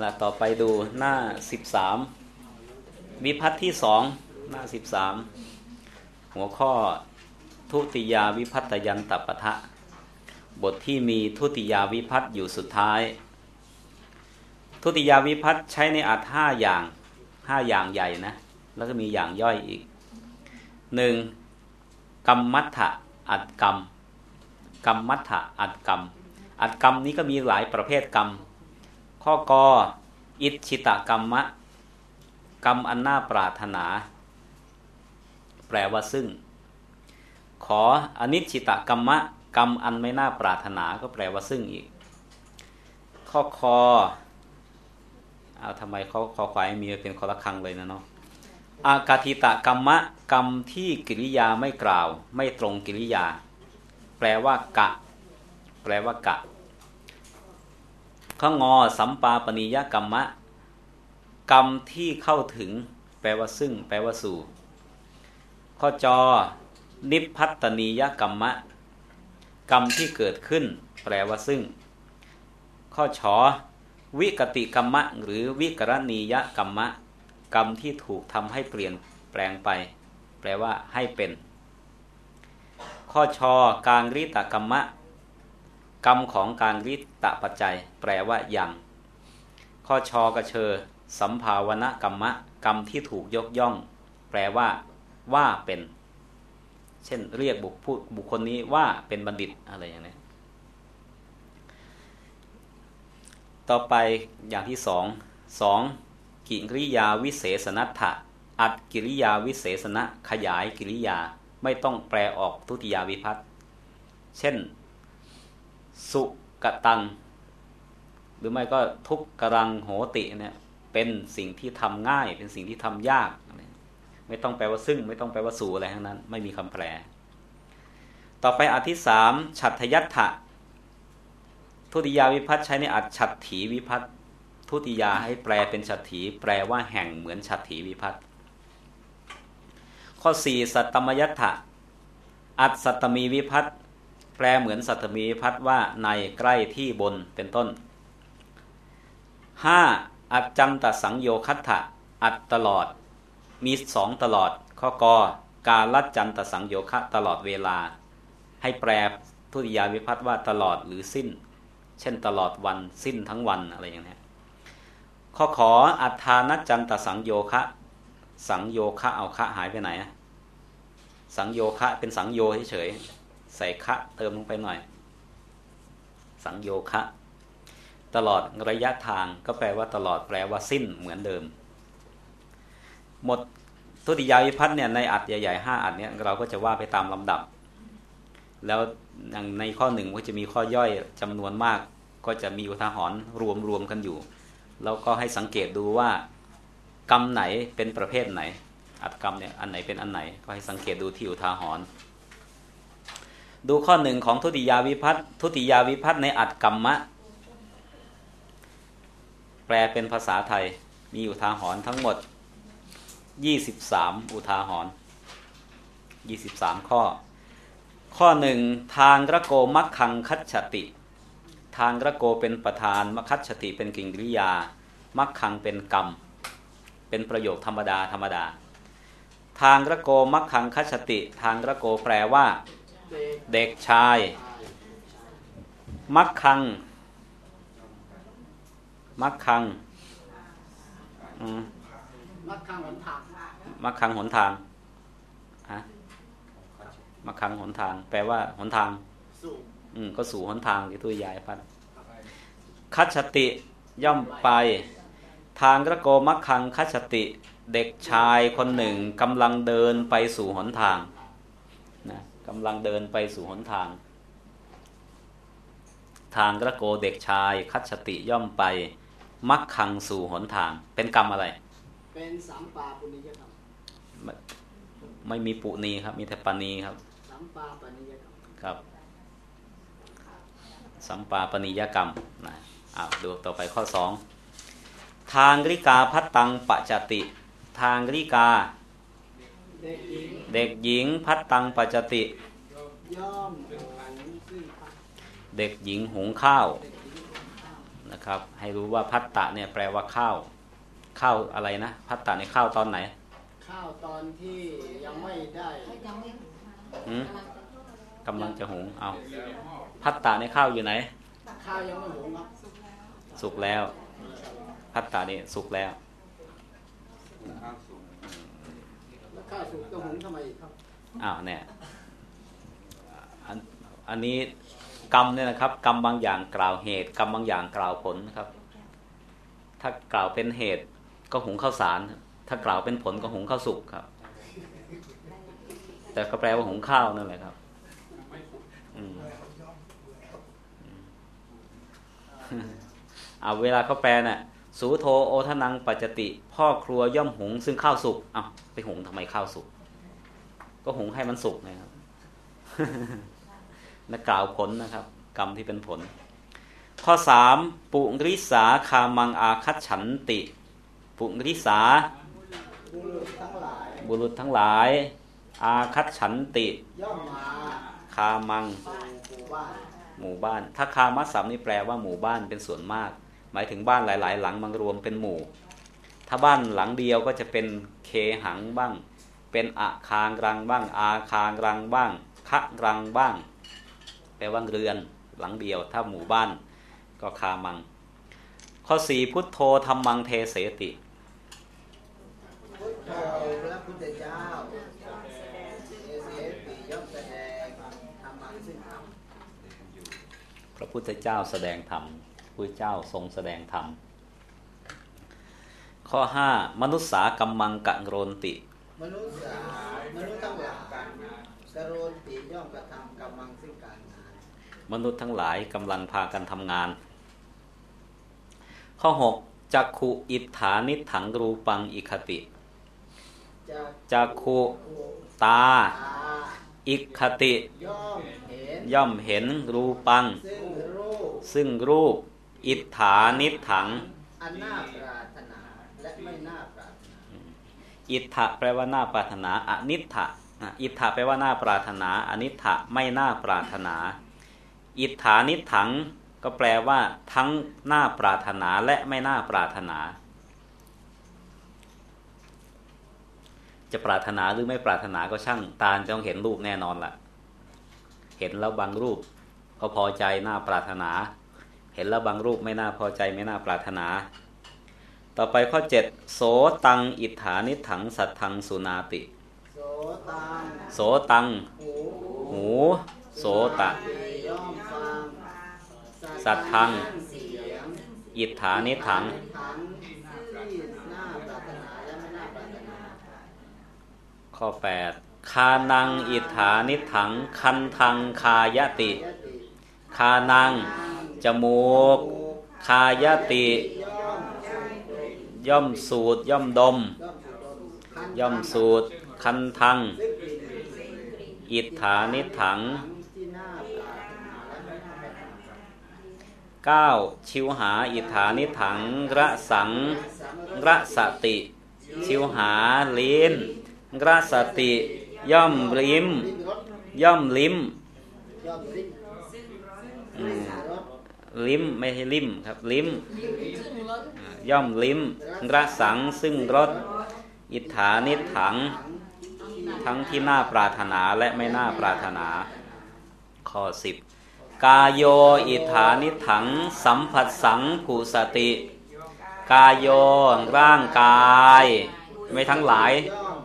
ละต่อไปดูหน้าสิบสามวิพัฒน์ที่สองหน้าสิบสามหัวข้อทุติยาวิพัตยันตปะทะ บทที่มีทุติยาวิพัตอยู่สุดท้าย ทุติยาวิพัตใช้ในอัดห้าอย่างห้าอย่างใหญ่นะ แล้วก็มีอย่างย่อยอีกหนึ่งกรรมมัฏฐะอัดกรรมกรรมมัฏฐะอัดกรรมอัดกรรมนี้ก็มีหลายประเภทกรรม ข้อกออิชิตกรรมะ กรรมอันน่าปรารถนา แปลว่าซึ่ง ขออนิชิตกรรมะ กรรมอันไม่น่าปรารถนาก็แปลว่าซึ่งอีก ข้อคอเอาทำไมเขาคอควายมีเป็นคอละคังเลยนะเนาะอากาธิตะกรรมะกรรมที่กิริยาไม่กล่าว ไม่ตรงกิริยา แปลว่ากะ แปลว่ากะ ข้งอสัมปาปนิยกรรมะ กรรมที่เข้าถึง แปลว่าซึ่ง แปลว่าสู่ ข้อจอ นิพพัตนียกรรมะ กรรมที่เกิดขึ้น แปลว่าซึ่ง ข้อชอวิกติกรรมะ หรือวิกรณียกรรมะ กรรมที่ถูกทำให้เปลี่ยนแปลงไป แปลว่าให้เป็น ข้อชอการริตกรรมะ กรรมของการริตะปัจจัย แปลว่ายังข้อชอกระเชอ สัมภาวนกรรมะ กรรมที่ถูกยกย่อง แปลว่า ว่าเป็น เช่นเรียกบุคบุคคลนี้ว่าเป็นบัณฑิตอะไรอย่างนี้ต่อไปอย่างที่สองสองกิริยาวิเศษนัตถะอัดกิริยาวิเศษณะขยายกิริยาไม่ต้องแปลออกทุติยาวิพัตเช่น สุกตัง หรือไม่ก็ทุกกรังโหติเนี่ยเป็นสิ่งที่ทำง่าย เป็นสิ่งที่ทำยาก ไม่ต้องแปลว่าซึ่ง ไม่ต้องแปลว่าสู่อะไรทั้งนั้น ไม่มีคำแปล ต่อไปอันที่สามฉัตรยัตถะทุติยาวิพัตใช้ในอัดฉัตถีวิพัตทุติยาให้แปลเป็นฉัตถีแปลว่าแห่งเหมือนฉัตถีวิพัตข้อสี่สัตตมยัตถะอัดสัตตมีวิพัตแป ลเหมือนสัตมีพัตว่าในใกล้ที่บนเป็นต้นห้าอัดจันตสังโยคัตถะอัดตลอด มีสองตลอด ข้อกอการลัดจันตสังโยคะตลอดเวลา ให้แปลทุติยาวิพัตว่าตลอดหรือสิ้น เช่นตลอดวันสิ้นทั้งวันอะไรอย่างนี้ข้อขออัฏฐานัจันตสังโยคะ สังโยคะเอาคะหายไปไหน สังโยคะเป็นสังโยเฉยๆ ใส่คะเติมลงไปหน่อย สังโยคะ ตลอดระยะทางก็แปลว่าตลอดแปลว่าสิ้นเหมือนเดิม หมดทุติยาวิพัฒน์เนี่ยในอัดใหญ่ๆห้าอัดเนี่ยเราก็จะว่าไปตามลำดับ แล้วอย่างในข้อหนึ่งก็จะมีข้อย่อยจำนวนมาก ก็จะมีอุทาหรณ์รวมๆกันอยู่ แล้วก็ให้สังเกตดูว่ากรรมไหนเป็นประเภทไหน อัดกรรมเนี่ยอันไหนเป็นอันไหน ก็ให้สังเกตดูที่อุทาหรณ์ ดูข้อหนึ่งของทุติยาวิพัฒน์ทุติยาวิพัฒน์ในอัดกรรมะ แปลเป็นภาษาไทย มีอุทาหรณ์ทั้งหมด 23 อุทาหรณ์23 ข้อ ข้อหนึ่งทางระโกมักขังคัจฉติ ทางระโกเป็นประธานมคัตชติเป็นกิริยา มักขังเป็นกรรม เป็นประโยคธรรมดาธรรมดา ทางระโกมักขังคัตชติ ทางระโกแปลว่า เด็กชาย มักขัง มักขังมักขังหนทางมักขังหนทางฮะมักขังหนทาง แปลว่าหนทาง อืมก็สู่หนทางที่ตัวยายพัดคัชติย่อมไป ทางกระโกมักคังคัชติ เด็กชายคนหนึ่งกำลังเดินไปสู่หนทางนะ กำลังเดินไปสู่หนทาง ทางกระโกเด็กชาย คัชติย่อมไปมักคังสู่หนทาง เป็นกรรมอะไร เป็นสามปาปุณิยกรรมไม่มีปุณีครับ มีแต่ปานีครับสามปาปณิยกรรมครับสัมปาปนิยกรรมนะอาดูต่อไปข้อสองทางริกาพัตตังปจติ ทางริกา เด็กหญิงพัตตังปจติ เด็กหญิงหุงข้าวนะครับ ให้รู้ว่าพัตตะเนี่ยแปลว่าข้าว ข้าวอะไรนะ พัตตะในข้าวตอนไหน ข้าวตอนที่ยังไม่ได้หืมกำลังจะหุงเอาพัตตะในข้าวอยู่ไหน ข้าวยังไม่หุงครับสุกแล้ว พัตตานี่สุกแล้วแล้ว ข้าสุกจะหุงทำไมอีกครับอ้าวเนี่ยอันอันนี้กรรมเนี่ยนะครับ กรรมบางอย่างกล่าวเหตุ กรรมบางอย่างกล่าวผลนะครับ ถ้ากล่าวเป็นเหตุก็หุงข้าวสาร ถ้ากล่าวเป็นผลก็หุงข้าวสุกครับ แต่ก็แปลว่าหุงข้าวนั่นแหละครับอืมเอาเวลาเขาแปลน่ะ สูโทโอทนังปัจจติ พ่อครัวย่อมหุงซึ่งข้าวสุกเอาไปหุงทำไมข้าวสุก ก็หุงให้มันสุกนะครับนักกล่าวผลนะครับ กรรมที่เป็นผล ข้อสามปุริสาคามังอาคัตฉันติ ปุริสาบุรุษทั้งหลายบุรุษทั้งหลาย อาคัตฉันติย่อมมาคามัง หมู่บ้านหมู่บ้านถ้าคามัสสัมนี่แปลว่าหมู่บ้านเป็นส่วนมาก หมายถึงบ้านหลาย ๆ หลังมารวมเป็นหมู่ ถ้าบ้านหลังเดียวก็จะเป็นเคหังบ้าง เป็นอะคางรังบ้าง อาคางรังบ้างคะรังบ้าง แปลว่าเรือนหลังเดียว ถ้าหมู่บ้านก็คามัง ข้อสี่พุทโธธรรมังเทเสติพุทโธพระพุทธเจ้าพระพุทธเจ้าแสดงธรรม พระเจ้าทรงแสดงธรรม ข้อห้ามนุษสากัมมังกะโรนติ มนุษย์สามนุษย์ทั้งหลายกโรนติย่อมกระทำกำมังซึ่งการงาน มนุษย์ทั้งหลายกำลังพากันทำงาน ข้อหกจักขุอิทธานิถังรูปังอิคติจะจักขุตาตา อิคติย่อมเห็นย่อมเห็นรูปัง ซึ่งรูปซึ่งรูป อิทธานิถังอันน่าปรารถนาและไม่น่าปรารถนาอิทธะแปลว่าน่าปรารถนาอนิทธะอะอิทธะแปลว่าน่าปรารถนาอนิทธะไม่น่าปรารถนา อิทธานิถังก็แปลว่า ทั้งน่าปรารถนาและไม่น่าปรารถนา จะปรารถนาหรือไม่ปรารถนาก็ช่างตาต้องเห็นรูปแน่นอนละ่ะ เห็นแล้วบางรูป ก็พอใจน่าปรารถนา เห็นแล้วบางรูปไม่น่าพอใจไม่น่าปรารถนา ต่อไปข้อ 7 โสตังอิทธานิถังสัทธังสุนาติ โสตัง หู โสตะ สัทธัง อิทธานิถังถังที่น่าปรารถนาแปรารถนาข้อ 8 คานังอิทธานิถัง คันทังคายติยติคานัง จมูก คายติ ย่อมสูดย่อมดม ย่อมสูดคันทัง อิทธานิถังที่น่าชิวหาอิทธานิถังระสังระสติ ชิวหาลิ้นระสติ ย่อมลิ้ม ย่อมลิ้ม ลิ้มอืมรสลิ้มไม่ใช่ลิ้มครับ ลิ้มอ่าย่อมลิ้มระสังซึ่งรสอิทธานิถัง ทั้งที่น่าปรารถนาและไม่น่าปรารถนาข้อ10กายโยอิทธานิถัง สัมผัสสังผูสติ กายโยร่างกาย ไม่ทั้งหลายย่อม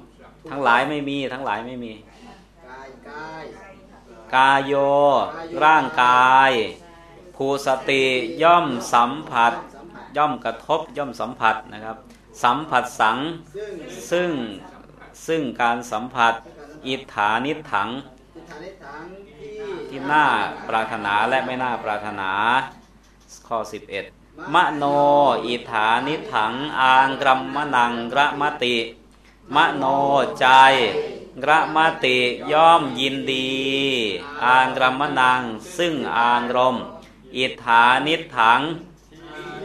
ทั้งหลายไม่มีทั้งหลายไม่มี กายกายกายโยร่างกาย ภูสติย่อมสัมผัส ย่อมกระทบย่อมสัมผัสนะครับ สัมผัสสังซึ่งซึ่งการสัมผัสอิทธานิถังทิฏฐานิถังที่ที่น่าปรารถนาและไม่น่าปรารถนาข้อ 11 มโนอิทธานิถังอางกรัมมนังระมติ มโนใจระมติย่อมยินดี อางกรัมมนังซึ่งอางรม อิทธานิถัง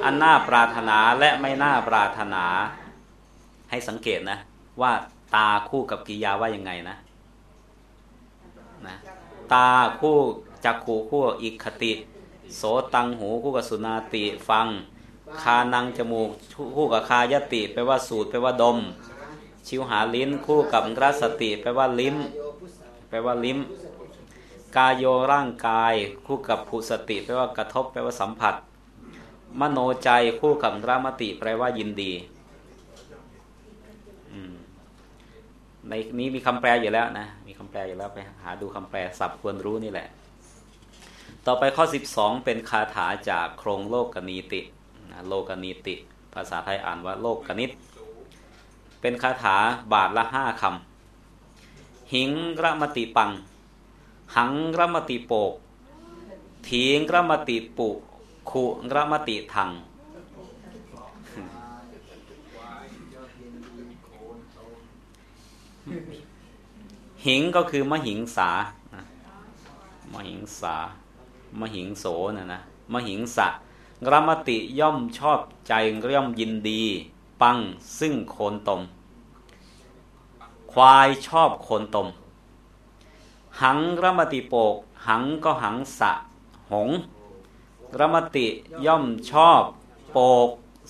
อันน่าปรารถนาและไม่น่าปรารถนา ให้สังเกตนะ ว่าตาคู่กับกิยาว่ายังไงนะนะตาคู่จักขูคู่อิคติ โสตังหูคู่กับสุนาติฟัง คานังจมูกคู่กับคายติแปลว่าสูดแปลว่าดม ชิวหาลิ้นคู่กับรัสติแปลว่าลิ้ม แปลว่าลิ้ม กายโยร่างกาย คู่กับภูสติแปลว่ากระทบแปลว่าสัมผัส มโนใจคู่กับรามติ แปลว่ายินดีในนี้มีคำแปลอยู่แล้วนะมีคำแปลอยู่แล้วไปหาดูคำแปลศัพท์ควรรู้นี่แหละ ต่อไปข้อ 12 เป็นคาถาจากโครงโลกกนีติโลกนีติ ภาษาไทยอ่านว่าโลกกนิตเป็นคาถาบาทละห้าคำหิงระมติปัง หังกรมติโปกถีงกรมติปุ ขุกรมติทังหิงก็คือมหิงสานะมหิงสามหิงโสนะนะมหิงสะกรมติย่อมชอบใจย่อมยินดี ปังซึ่งโคนตม ควายชอบโคนตม หังกรมติโปก หังก็หังสะหงกรมติย่อมชอบโปก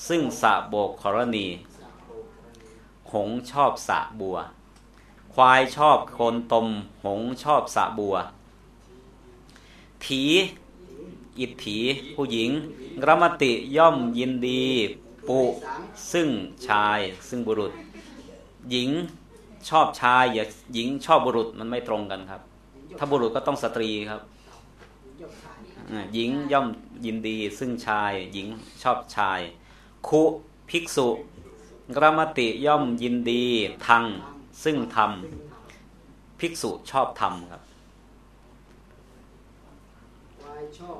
ซึ่งสะโบกกรณี หงชอบสะบัว ควายชอบโคนตม หงชอบสะบัว ถีอิทถีผู้หญิงกรมติย่อมยินดี ปุ ซึ่งชายซึ่งบุรุษ หญิงชอบชายอย่าหญิงชอบบุรุษมันไม่ตรงกันครับ ถ้าบุรุษก็ต้องสตรีครับยกขายอ่าหญิงย่อมยินดี ซึ่งชาย หญิงชอบชาย คุภิกษุกรมติย่อมยินดีทังซึ่งธรรมภิกษุชอบธรรมครับควายชอบ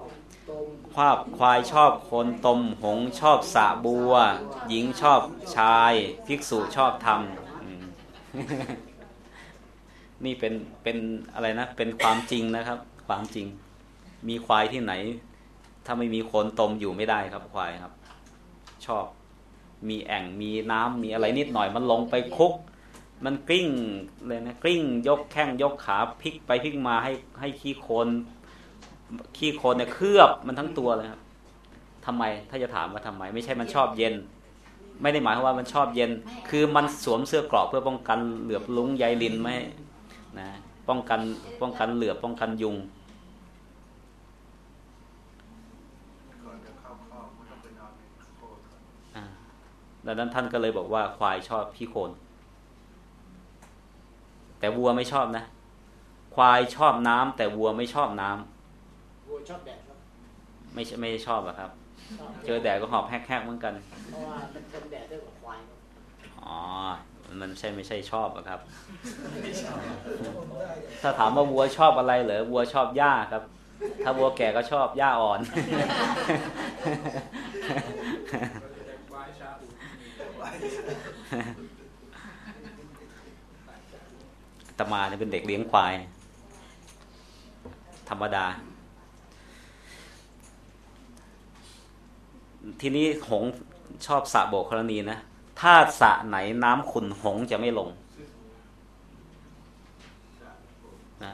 ตมควาบควายชอบโคนตมหงส์ชอบสะบัว หญิงชอบชาย ภิกษุชอบธรรมอืม นี่เป็นเป็นอะไรนะ เป็นความจริงนะครับ ความจริง มีควายที่ไหน ถ้าไม่มีโคนตมอยู่ไม่ได้ครับควายครับ ชอบ มีแอ่งมีน้ำมีอะไรนิดหน่อยมันลงไปคุก มันกลิ้งเลยนะกลิ้ง ยกแข้งยกขาพลิกไปพลิกมาให้ให้ขี้โคลนขี้โคลนเนี่ยเคลือบมันทั้งตัวเลยครับทำไมถ้าจะถามว่าทำไม ไม่ใช่มันชอบเย็น ไม่ได้หมายความว่ามันชอบเย็น คือมันสวมเสื้อเกราะเพื่อป้องกันเหลือบลุงใยลินไม่ให้ นะป้องกันป้องกันเหลือบป้องกันยุงก่อนจะเข้าข้อมันต้องไปนอนในโคตรก่อนอ่าดังนั้นท่านก็เลยบอกว่าควายชอบขี้โคลนแต่วัวไม่ชอบนะ ควายชอบน้ำแต่วัวไม่ชอบน้ำวัวชอบแดดครับไม่ใช่ไม่ชอบอะครับชอบเจอแดดก็หอบแฮกๆเหมือนกันเพราะว่ามันทนแดดได้กว่าควายครับอ๋อ มันใช่ไม่ใช่ชอบอะครับ ถ้าถามว่าวัวชอบอะไรเหรอวัวชอบหญ้าครับ ถ้าวัวแก่ก็ชอบหญ้าอ่อนตมาเนี่ยเป็นเด็กเลี้ยงควาย ธรรมดา ทีนี้หงชอบสะโบกกรณีนะ ถ้าสะไหนน้ำขุ่นหงจะไม่ลงนะ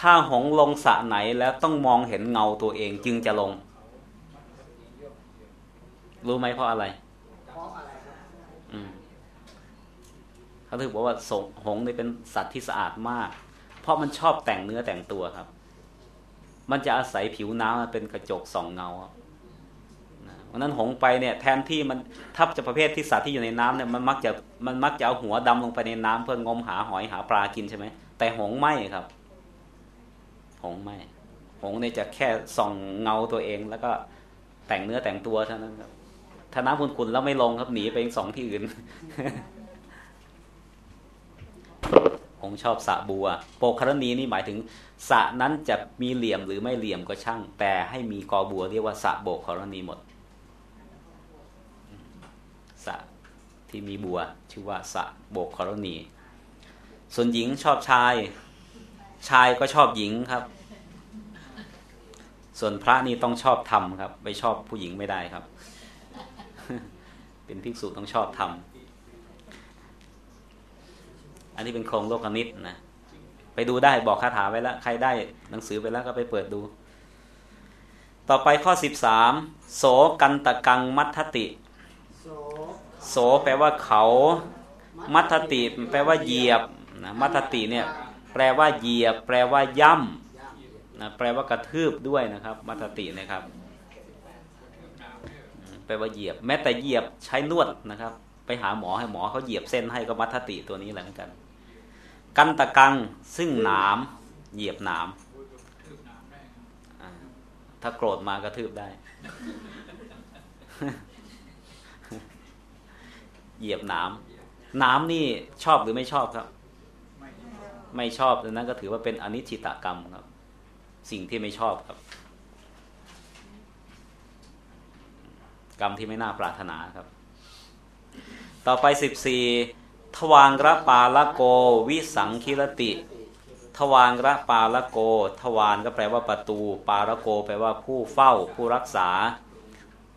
ถ้าหงลงสะไหนแล้วต้องมองเห็นเงาตัวเองจึงจะลง รู้ไหมเพราะอะไรเพราะอะไรครับอืมเขาถึงบอกว่าสงหงนี่เป็นสัตว์ที่สะอาดมาก เพราะมันชอบแต่งเนื้อแต่งตัวครับ มันจะอาศัยผิวน้ำเป็นกระจกส่องเงาครับ ราะนั้นหงไปเนี่ยแทนที่มันถ้าจะประเภทที่สัตว์ที่อยู่ในน้ำเนี่ยมันมักจะมันมักจะเอาหัวดำลงไปในน้ำเพื่องมหาหอยหาปลากินใช่ไหมแต่หงไม่ครับ หงไม่หงเนี่ยจะแค่ส่องเงาตัวเอง แล้วก็แต่งเนื้อแต่งตัวเท่านั้นครับถ้าน้ำขุ่นๆแล้วไม่ลงครับหนีไปสองที่อื่นผมชอบสะบัว โปกคารณีนี่หมายถึงสะนั้นจะมีเหลี่ยมหรือไม่เหลี่ยมก็ช่าง แต่ให้มีกอบัวเรียกว่าสะโบกคารณีหมด สระที่มีบัว ชื่อว่าสระโบกครณี ส่วนหญิงชอบชาย ชายก็ชอบหญิงครับ ส่วนพระนี่ต้องชอบธรรมครับ ไม่ชอบผู้หญิงไม่ได้ครับ เป็นภิกษุต้องชอบธรรมอันนี้เป็นโครงโลกนิตนะ ไปดูได้บอกคาถาไว้แล้ว ใครได้หนังสือไปแล้วก็ไปเปิดดู ต่อไปข้อ 13 โสกันตะกังมัทติ โสแปลว่าเขา มัทติแปลว่าเหยียบนะมัทติเนี่ยแปลว่าเหยียบ แปลว่าย่ำนะแปลว่ากระทืบด้วยนะครับ มัทตินะครับ แปลว่าเหยียบ แม้แต่เหยียบใช้นวดนะครับ ไปหาหมอให้หมอเขาเหยียบเส้นให้ก็มัทติตัวนี้แหละเหมือนกัน กันตะกังซึ่งหนามเหยียบหนามถ้าโกรธมากระทืบได้ เหยียบหนามหนามนี่ชอบหรือไม่ชอบครับ ไม่ชอบดังนั้นก็ถือว่าเป็นอนิจจิตกรรมครับ สิ่งที่ไม่ชอบครับ กรรมที่ไม่น่าปรารถนาครับ ต่อไปสิบสี่ทวางระปาละโก วิสังคิรติ ทวางระปาละโก ทวานก็แปลว่าประตู ปาละโก แปลว่าผู้เฝ้า ผู้รักษา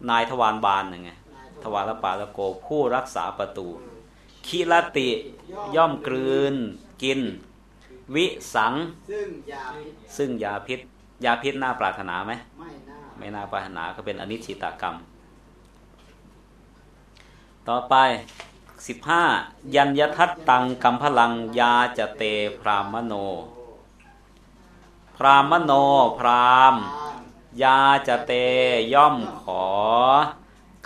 นายทวารบานยังไง ทวารปาละโกผู้รักษาประตูคิรติย่อมกลืน กิน วิสัง ซึ่งยาพิษ ยาพิษน่าปรารถนาไหมไม่น่าปรารถนาก็เป็นอนิจจิตกรรม ต่อไป15ยัญยทัตตังกัมพลังยาจเตพรามโน พรามโนพรามยาจเตย่อมขอ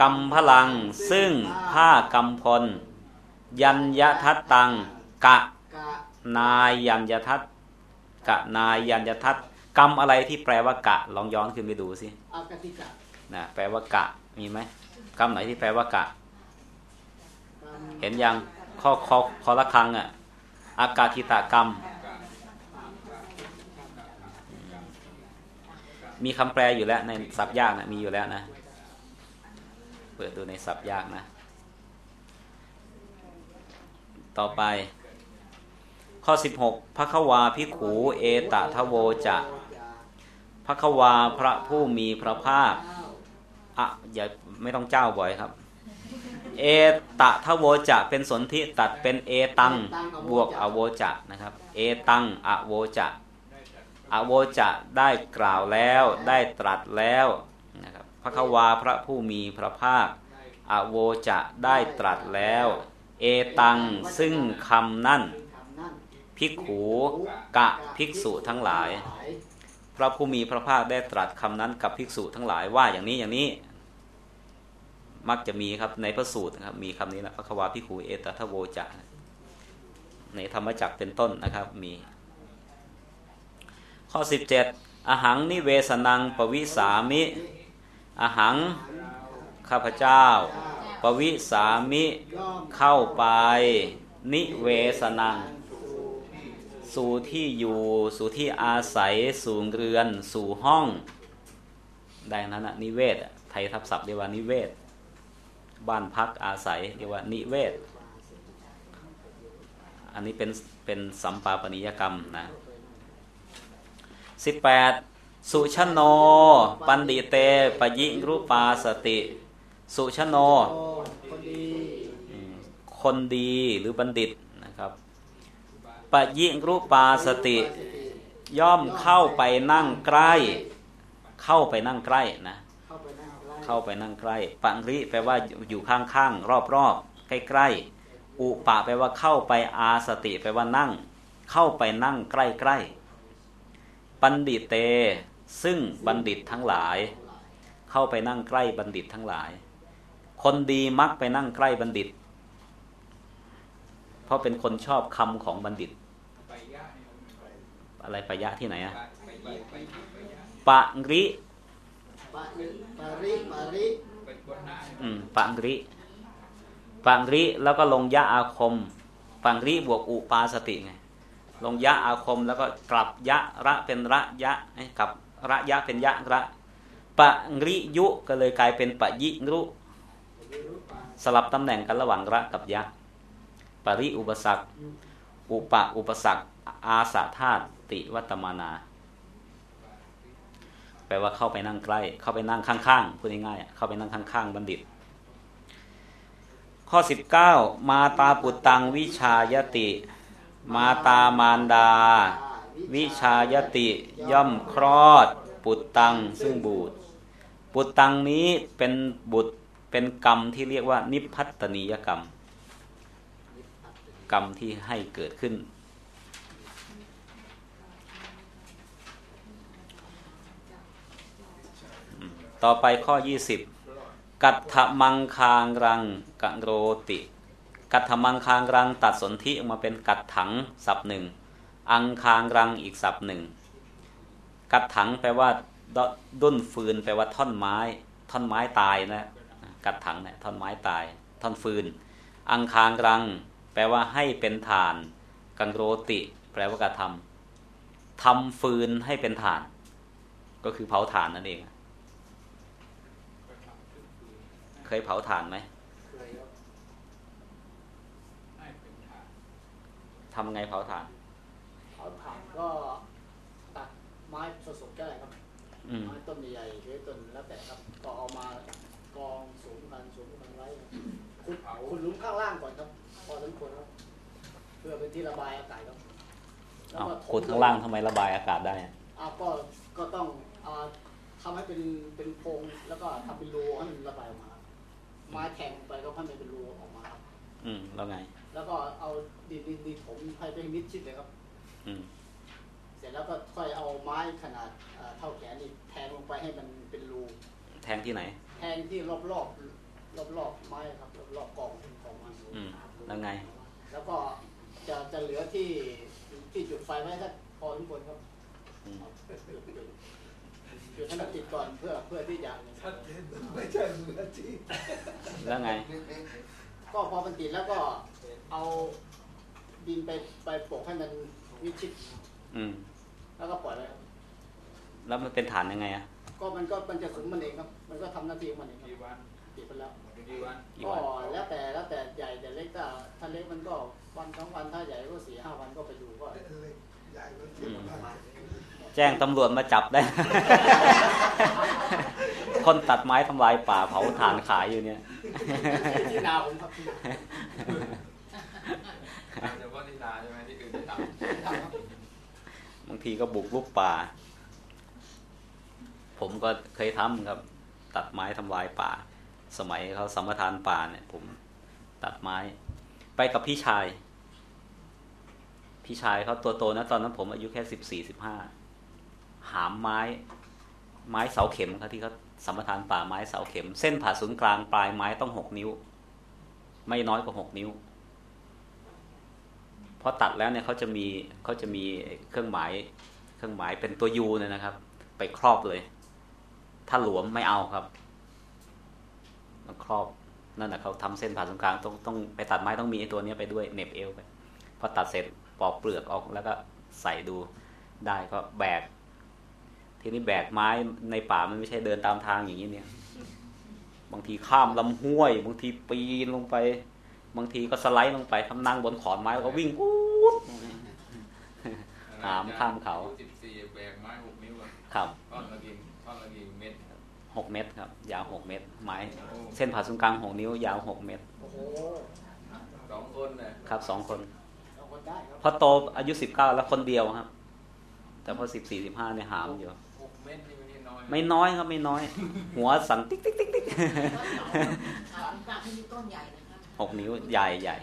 กำพลัง ซึ่งผ้ากำพล ยัญยทัตตังกะกะ นายยัญยทัตกะนายยัญยทัตกรรมอะไรที่แปลว่ากะ ลองย้อนขึ้นไปดูสิอากติกะนะแปลว่ากะมีไหมกรรมไหนที่แปลว่ากะกรรมเห็นยังข้อข้อข้อละครังอะอากาธิตากรรม มีคำแปลอยู่แล้วในศัพท์ยากนะมีอยู่แล้วนะเปิดดูในศัพท์ยากนะ ต่อไป ข้อ 16พระควาพิขูเอตทะโวจะพระควาพระผู้มีพระภาคอะอย่าไม่ต้องเจ้าบ่อยครับ เอตะทะโวจะเป็นสนธิตัดเป็นเอตังบวกอโวจะนะครับ เอตังอโวจะอโวจะได้กล่าวแล้วได้ตรัสแล้วนะครับ พระควาพระผู้มีพระภาค อโวจะได้ตรัสแล้ว เอตังซึ่งคำนั่นคำนั่น ภิกขูกะภิกษุทั้งหลาย พระผู้มีพระภาคได้ตรัสคำนั้นกับภิกษุทั้งหลายว่าอย่างนี้อย่างนี้ มักจะมีครับในพระสูตรนะครับมีคำนี้นะพระควาภิกขูเอตทะโวจะในธรรมจักเป็นต้นนะครับมี ข้อ 17 อหังนิเวสนังปวิสามิ อหัง ข้าพเจ้า ปวิสามิ เข้าไป นิเวสนัง สู่ที่อยู่ สู่ที่อาศัย สู่เรือน สู่ห้องได้นั้นนะนิเวศไทยทับศัพท์เรียกว่านิเวศ บ้านพักอาศัยเรียกว่านิเวศ อันนี้เป็นเป็นสัมปาปนิยกรรมนะสิบแปด สุชโน ปันดิเตปยิรูปาสติ สุชโนคนดีคนดีหรือบัณฑิตนะครับปยิรูปาสติ ย่อมเข้าไปนั่งใกล้ เข้าไปนั่งใกล้นะเข้าไปนั่งใกล้เข้าไปนั่งใกล้ปังริแปลว่าอยู่ข้างๆรอบๆใกล้ๆอุปะแปลว่าเข้าไปอาสติแปลว่านั่ง เข้าไปนั่งใกล้ๆปันดิเต ซึ่งบัณฑิตทั้งหลาย เข้าไปนั่งใกล้บัณฑิตทั้งหลาย คนดีมักไปนั่งใกล้บัณฑิต เพราะเป็นคนชอบคำของบัณฑิต อะไรปะยะที่ไหนอะปะริปะริปะริปะริอืมปังริปังริแล้วก็ลงยะอาคมปังริบวกอุปาสติไงลงยะอาคมแล้วก็กลับยะระเป็นระยะเอ้ยกลับ ระยะเป็นยะระปะริยุก็เลยกลายเป็นปะยิรุสลับตำแหน่งกันระหว่างระกับยะ ปริอุปสรรค อุปะอุปสรรค อาสาธาตติวัตมานา แปลว่าเข้าไปนั่งใกล้ เข้าไปนั่งข้างๆพูดง่ายๆเข้าไปนั่งข้างๆ บัณฑิต ข้อ 19 มาตาปุตตังวิชายติ มาตามารดา วิชายติย่อมคลอด ปุตตังซึ่งบูตร ปุตตังนี้เป็นบุตรเป็นกรรมที่เรียกว่า นิพพัตนียกรรม กรรมที่ให้เกิดขึ้น ต่อไปข้อ 20 กัตถมังคางรังกโรติ กัตถมังคางรังตัดสนธิออกมาเป็นกัดถังสับหนึ่ง อังคางรังอีกสับหนึ่ง กัดถังแปลว่าดุ้นฟืน แปลว่าท่อนไม้ ท่อนไม้ตายนะ กัดถังเนี่ยท่อนไม้ตาย ท่อนฟืน อังคางรัง แปลว่าให้เป็นฐาน กังโรติ แปลว่ากระทำทำฟืนให้เป็นฐาน ก็คือเผาถ่านนั่นเอง เคยเผาถ่านไหมทำไงเผาถ่านเผาถ่าน ก็ตัดไม้สดๆก็ได้ครับอืมไม้ต้นใหญ่ๆหรือต้นแล้วแต่ครับก็เอามากองสูงกันสูงกันไว้คุณคุณหลุมข้างล่างก่อนครับพอสมควรครับ เพื่อเป็นที่ระบายอากาศครับแล้วอ้าวก็ถมขุดข้างล่างทำไมระบายอากาศได้อะอ่าก็ก็ต้องอ่าทำให้เป็นเป็นโพรงแล้วก็ทำเป็นรูให้มันระบายออกมาครับไม้แทงไปก็ให้มันเป็นรูออกมาครับ อืมแล้วไง แล้วก็เอาดินดินดินถมให้ไปมิดชิดเลยครับ อืม เสร็จแล้วก็ค่อยเอาไม้ขนาดเอ่อเท่าแขนนี่แทงลงไปให้มันเป็นรู แทงที่ไหน แทงที่รอบรอบรอบรอบๆไม้ครับรอบรอบๆกองกองมันอืมแล้วไง แล้วก็จะจะเหลือที่ที่จุดไฟไว้สักพอทุกคนครับอืมจุดให้มันติดก่อนเพื่อเพื่อที่จะชัดเจนไม่ใช่มืออาชีพแล้วไง ก็พอมันติดแล้วก็เอาดินไปไปโปะให้มันมิดชิดอืม แล้วก็ปล่อยไว้ครับ แล้วมันเป็นฐานยังไงอะก็มันก็มันจะสุมมันเองครับ มันก็ทำหน้าที่ของมันเองครับกี่วันติดไปแล้วกี่วันกี่ก็วันแล้วแต่แล้วแต่ใหญ่แต่เล็กก็ถ้าเล็กมันก็วันสองวันถ้าใหญ่ก็สี่ห้าวันก็ไปดูก็ ใหญ่กว่าที่บ้านแจ้งตำรวจมาจับได้ คนตัดไม้ทำลายป่าเผาถ่านขายอยู่เนี่ย ที่นาผมครับที่นาเฉพาะที่นาใช่ไหมที่อื่นไม่ททำครับ บางทีก็บุกลุกป่า ผมก็เคยทำครับ ตัดไม้ทำลายป่า สมัยเขาสัมปทานป่าเนี่ย ผมตัดไม้ ไปกับพี่ชาย พี่ชายเขาตัวโตนะตอนนั้นผมอายุแค่สิบสี่สิบห้าหามไม้ ไม้เสาเข็มครับที่เขาสัมปทานป่าไม้เสาเข็ม เส้นผ่าศูนย์กลางปลายไม้ต้องหกนิ้ว ไม่น้อยกว่าหกนิ้ว พอตัดแล้วเนี่ยเขาจะมีเขาจะมีเครื่องหมาย เครื่องหมายเป็นตัวยูเนี่ยนะครับ ไปครอบเลย ถ้าหลวมไม่เอาครับมันครอบนั่นแหะเขาทำเส้นผ่าศูนย์กลางต้องต้องไปตัดไม้ต้องมีไอ้ตัวเนี้ยไปด้วยเน็บเอวไปพอตัดเสร็จปอกเปลือกออกแล้วก็ใส่ดูได้ก็แบกทีนี้แบกไม้ในป่ามันไม่ใช่เดินตามทางอย่างนี้เนี่ย บางทีข้ามลำห้วย บางทีปีนลงไป บางทีก็สไลด์ลงไปทำนั่งบนขอนไม้แล้วก็วิ่งปุ๊บำหามข้ามเขาสิบสี่แบกไม้หกนิ้วอะครับท่อนละกี่ท่อนละกี่เม็ดหกเมตรครับ ยาวหกเมตร ไม้ เส้นผ่าศูนย์กลางหกนิ้ว ยาวหกเมตรโอ้โหสองคนน่ะครับสองคนเอาคนได้ครับพอโตอายุสิบเก้าแล้วคนเดียวครับ แต่พอสิบสี่สิบห้าเนี่ยหามอยู่หกเม็ดนี่ไม่ใช่น้อยไม่น้อยครับไม่น้อย หัวสั่นติ๊กติ๊กติ๊กติ๊ก หกนิ้วใหญ่ใหญ่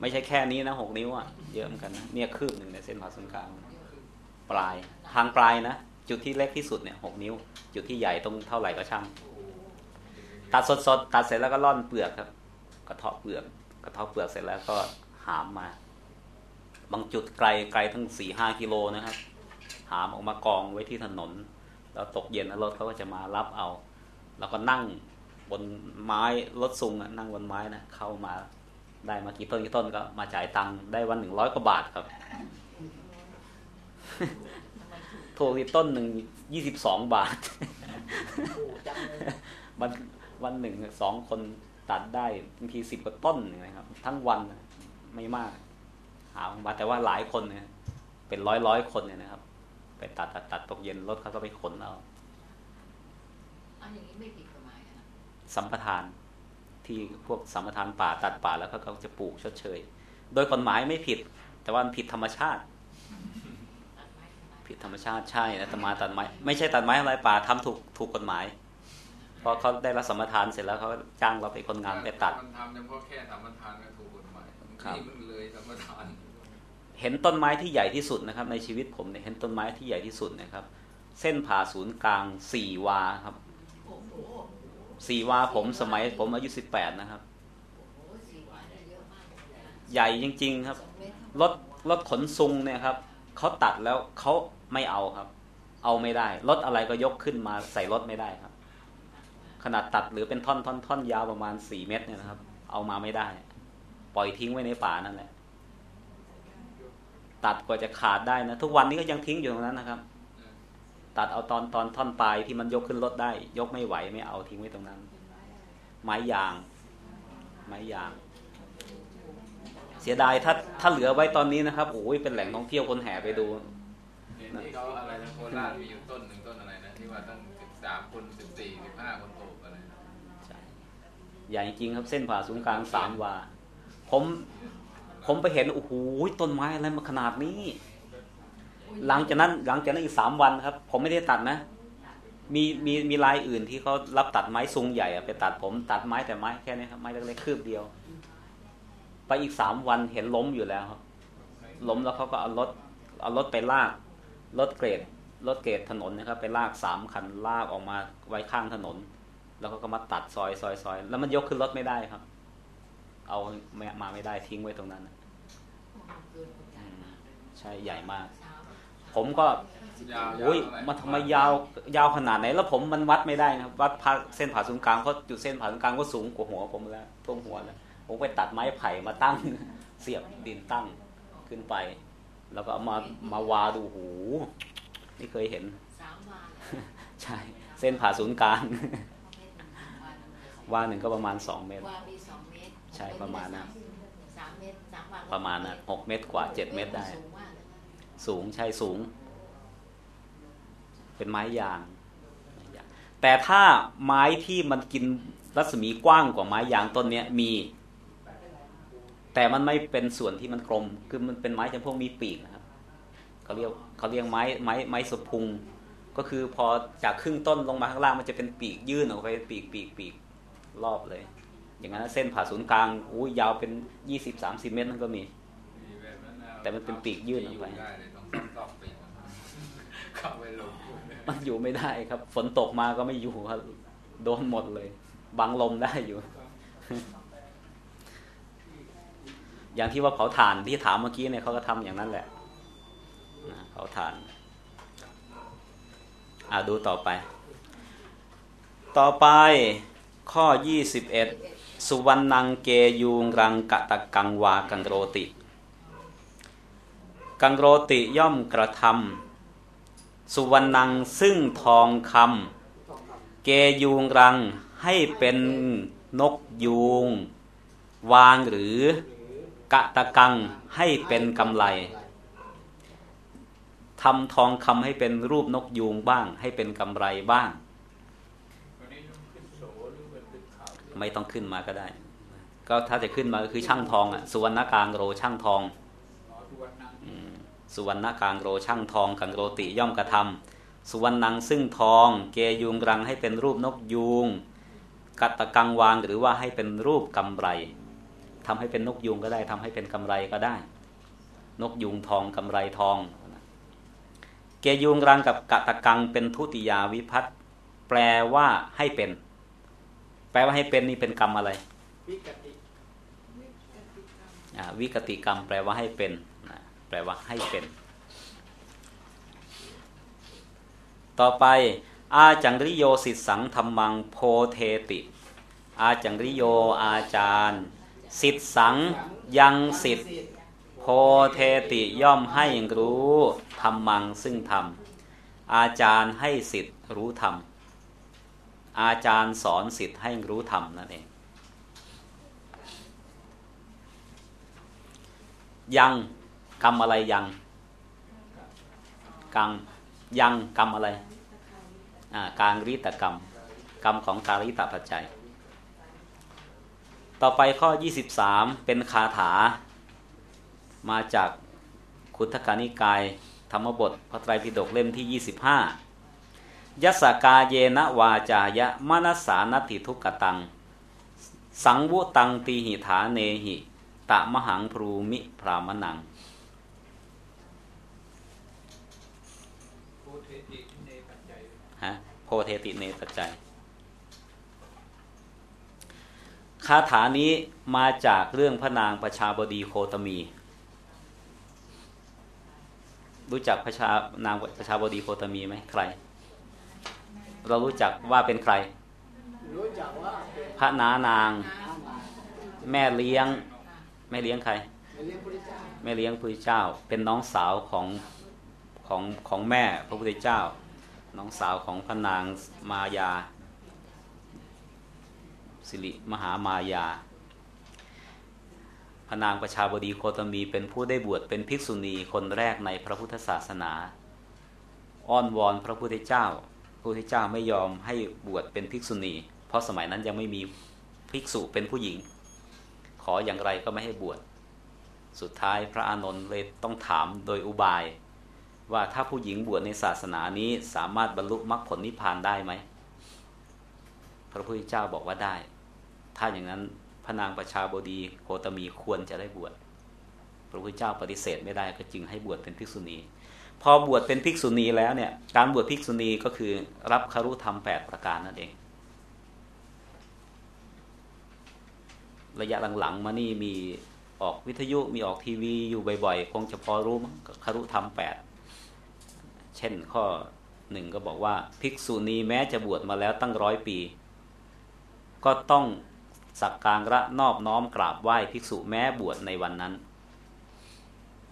ไม่ใช่แค่นี้นะหกนิ้วอะเยอะเหมือนกันนะเนี่ยคืบหนึ่งในเส้นผ่าศูนย์กลางปลายทางปลายนะจุดที่เล็กที่สุดเนี่ยหกนิ้ว จุดที่ใหญ่ตรงเท่าไหร่ก็ช่างตัดสดๆตัดเสร็จแล้วก็ร่อนเปลือกครับกระเทาะเปลือกกระเทาะเปลือกเสร็จแล้วก็หามมา บางจุดไกลไกลทั้งสี่ห้ากิโลนะครับ หามออกมากองไว้ที่ถนน แล้วตกเย็นรถเขาก็จะมารับเอา แล้วก็นั่ง บนไม้รถซุงอะนั่งบนไม้นะเข้ามาได้มากี่ต้นกี่ต้นก็มาจ่ายตังค์ได้วันหนึ่งร้อยกว่าบาทครับถูกที่ต้นหนึ่งยี่สิบสองบาท วันวันหนึ่งสองคนตัดได้บางทีสิบกว่าต้นนะครับ ทั้งวันไม่มากหามาแต่ว่าหลายคนเนี่ยเป็นร้อยร้อยคนเนี่ยนะครับ ไปตัดตัดตัดตกเย็นรถเขาก็ไปขนเอาอันอย่างนี้ไม่ผิด สัมปทาน ที่พวกสัมปทานป่าตัดป่าแล้วเขาก็จะปลูกชดเชย โดยกฎหมายไม่ผิด แต่ว่ามันผิดธรรมชาติตัดไม้ทำไมผิดธรรมชาติใช่นะแต่มาตัดไม้ไม่ใช่ตัดไม้ทำลายป่าทำถูกถูกกฎหมายพอเขาได้รับสมทานเสร็จแล้วเขาจ้างเราไปคนงานไปตัดมันทำเฉพาะแค่สามทานก็ถูกกฎหมายครับนี่มันเลยสามทาน เห็นต้นไม้ที่ใหญ่ที่สุดนะครับ ในชีวิตผมเนี่ยเห็นต้นไม้ที่ใหญ่ที่สุดนะครับ เส้นผ่าศูนย์กลางสี่วาครับโอ้โห สี่วาผมสมัยผมอายุสิบแปดนะครับโอ้โหสี่วันได้เยอะมากเลยนะใหญ่จริง ๆ ครับสองเมตรรถรถขนซุงเนี่ยครับเขาตัดแล้วเขาไม่เอาครับ เอาไม่ได้ รถอะไรก็ยกขึ้นมาใส่รถไม่ได้ครับ ขนาดตัดหรือเป็นท่อนท่อนท่อนยาวประมาณสี่เมตรเนี่ยนะครับ เอามาไม่ได้ ปล่อยทิ้งไว้ในป่านั่นแหละตัดกว่าจะขาดได้นะ ทุกวันนี้ก็ยังทิ้งอยู่ตรงนั้นนะครับ ตัดเอาตอนตอนท่อนปลายที่มันยกขึ้นรถได้ ยกไม่ไหวไม่เอาทิ้งไว้ตรงนั้น ไม้ยาง ไม้ยาง เสียดายถ้าถ้าเหลือไว้ตอนนี้นะครับโอ้ยเป็นแหล่งท่องเที่ยวคนแห่ไปดูเห็นที่เขาอะไรนะโคราชมีอยู่ต้นหนึ่งต้นอะไรนะที่ว่าตั้งสิบสามคนสิบสี่สิบห้าคนโตอะไรนะใช่ใหญ่จริงครับเส้นผ่าศูนย์กลางสามวาผมผมไปเห็นโอ้โหต้นไม้อะไรมาขนาดนี้ หลังจากนั้น หลังจากนั้นอีกสามวันครับ ผมไม่ได้ตัดนะ มีมีมีรายอื่นที่เขารับตัดไม้ซุงใหญ่ไปตัดผมตัดไม้แต่ไม้แค่นี้ครับไม้เล็กๆคืบเดียว ไปอีกสามวันเห็นล้มอยู่แล้วครับล้มแล้วเขาก็เอารถเอารถไปลากรถเกรดรถเกรดถนนนะครับ ไปลากสามคันลากออกมาไว้ข้างถนน แล้วเขาก็มาตัดซอยซอยซอยแล้วมันยกขึ้นรถไม่ได้ครับ เอามาไม่ได้ทิ้งไว้ตรงนั้นใช่ใหญ่มาก ผมก็ยาวโอ้ยเท่ไหร่มันทำไมยาวยาวขนาดไหน แล้วผมมันวัดไม่ได้นะครับวัดผ่าเส้นผ่าศูนย์กลางเขาจุดเส้นผ่าศูนย์กลางก็สูงกว่าหัวผมแล้วท่วมหัวแล้วผมไปตัดไม้ไผ่มาตั้งเสียบดินตั้งขึ้นไป แล้วก็เอามามาวาดูหูนี่เคยเห็นสามวันใช่ เส้นผ่าศูนย์กลางเมตรหนึ่งวันวาหนึ่งก็ประมาณสองเมตรวามีสองเมตรใช่ประมาณนั้นสามเมตรสามวันประมาณนั้นหกเมตรกว่าเจ็ดเมตรได้ สูงมายสูงใช่สูง เป็นไม้ยาง แต่ถ้าไม้ที่มันกินรัศมีกว้างกว่าไม้ยางต้นเนี้ยมี แต่มันไม่เป็นส่วนที่มันกลม คือมันเป็นไม้จำพวกมีปีกนะครับเขาเรียกเขาเรียกไม้ไม้ไม้สะพุง ก็คือพอจากครึ่งต้นลงมาข้างล่างมันจะเป็นปีกยื่นออกไปปีกปีกปีกรอบเลย อย่างนั้นเส้นผ่าศูนย์กลางอู้ยยาวเป็นยี่สิบสามสิบเมตรนั่นก็มีแบบนั้นนะแต่มันเป็นปีกยื่นออกไป ได้เลยต้องซ่อมซ่อมปีกมันเข้าไปลงมันอยู่ไม่ได้ครับ ฝนตกมาก็ไม่อยู่ครับโดนหมดเลยบังลมได้อยู่ อย่างที่ว่าเผาถ่านที่ถามเมื่อกี้เนี่ยเขาก็ทำอย่างนั้นแหละนะเผาถ่าน อ่าดูต่อไป ต่อไปข้อ 21 สุวรรณังเกยูงรังกะตะกังวากังโรติ กังโรติย่อมกระทำสุวรรณังซึ่งทองคำเกยูงรังให้เป็นนกยูง วางหรือกะตะกังให้เป็นกำไลทำทองคำให้เป็นรูปนกยูงบ้าง ให้เป็นกำไรบ้าง ไม่ต้องขึ้นมาก็ได้ ก็ถ้าจะขึ้นมาก็คือช่างทองอะสุวรรณกลางโรช่างทอง สุวรรณกลางโรช่างทองกังโรติย่อมกระทำสุวรรณังซึ่งทอง เกยุงรังให้เป็นรูปนกยูงกัตตะกังวางหรือว่าให้เป็นรูปกำไรทำให้เป็นนกยูงก็ได้ทำให้เป็นกำไรก็ได้ นกยูงทองกำไรทอง เกยุงรังกับกะตะกังเป็นทุติยาวิพัตน์แปลว่าให้เป็น แปลว่าให้เป็นนี่เป็นกรรมอะไรวิกติอ่าวิกติกรรมแปลว่าให้เป็นนะ แปลว่าให้เป็น ต่อไป อาจังริโยสิทสังธรรมังโพเทติ อาจังริโยอาจารย์สิทสังยังสิทธโพเทติย่อมให้รู้ธรรมังซึ่งธรรม อาจารย์ให้สิทธิ์รู้ธรรม อาจารย์สอนสิทธิ์ให้รู้ธรรมนั่นเอง ยัง กรรมอะไรยังกรรมยังกรรมอะไรอ่าการริตกรรม กรรมของการิตปัจจัย ต่อไปข้อ 23 เป็นคาถา มาจากขุทธกานิกาย ธรรมบทพระไตรปิฎกเล่มที่ 25ยสกาเยนะวาจายะมนัสสานติทุกตัง สังวุตังตีหิฐาเนหิ ตะมหังพรูมิพรามนัง โพเทติเนปัจจัย ฮะ โพเทติเนตใจยคาถานี้มาจากเรื่องพระนางประชาบดีโคตมี รู้จักพระชานางประชาบดีโคตมีไหมใคร เรารู้จักว่าเป็นใครรู้จักว่าพระนานาง แม่เลี้ยง แม่เลี้ยงใคร แม่เลี้ยงพระพุทธเจ้า เป็นน้องสาวของของของแม่พระพุทธเจ้า น้องสาวของพระนางมายา สิริมหามายาพระนางประชาบดีโคตมีเป็นผู้ได้บวชเป็นภิกษุณีคนแรกในพระพุทธศาสนา อ้อนวอนพระพุทธเจ้า พระพุทธเจ้าไม่ยอมให้บวชเป็นภิกษุณี เพราะสมัยนั้นยังไม่มีภิกษุเป็นผู้หญิง ขออย่างไรก็ไม่ให้บวช สุดท้ายพระอานนท์เลยต้องถามโดยอุบาย ว่าถ้าผู้หญิงบวชในศาสนานี้สามารถบรรลุมรรคผลนิพพานได้ไหม พระพุทธเจ้าบอกว่าได้ ถ้าอย่างนั้นพระนางประชาบดีโคตมีควรจะได้บวช พระพุทธเจ้าปฏิเสธไม่ได้ก็จึงให้บวชเป็นภิกษุณี พอบวชเป็นภิกษุณีแล้วเนี่ย การบวชภิกษุณีก็คือรับคารุธรรมแปดประการนั่นเอง ระยะหลังๆมานี่มีออกวิทยุมีออกทีวีอยู่บ่อยๆ คงจะพอรู้มั้งคารุธรรมแปด เช่นข้อหนึ่งก็บอกว่า ภิกษุณีแม้จะบวชมาแล้วตั้งร้อยปี ก็ต้องสักการะนอบน้อมกราบไหว้ภิกษุแม้บวชในวันนั้น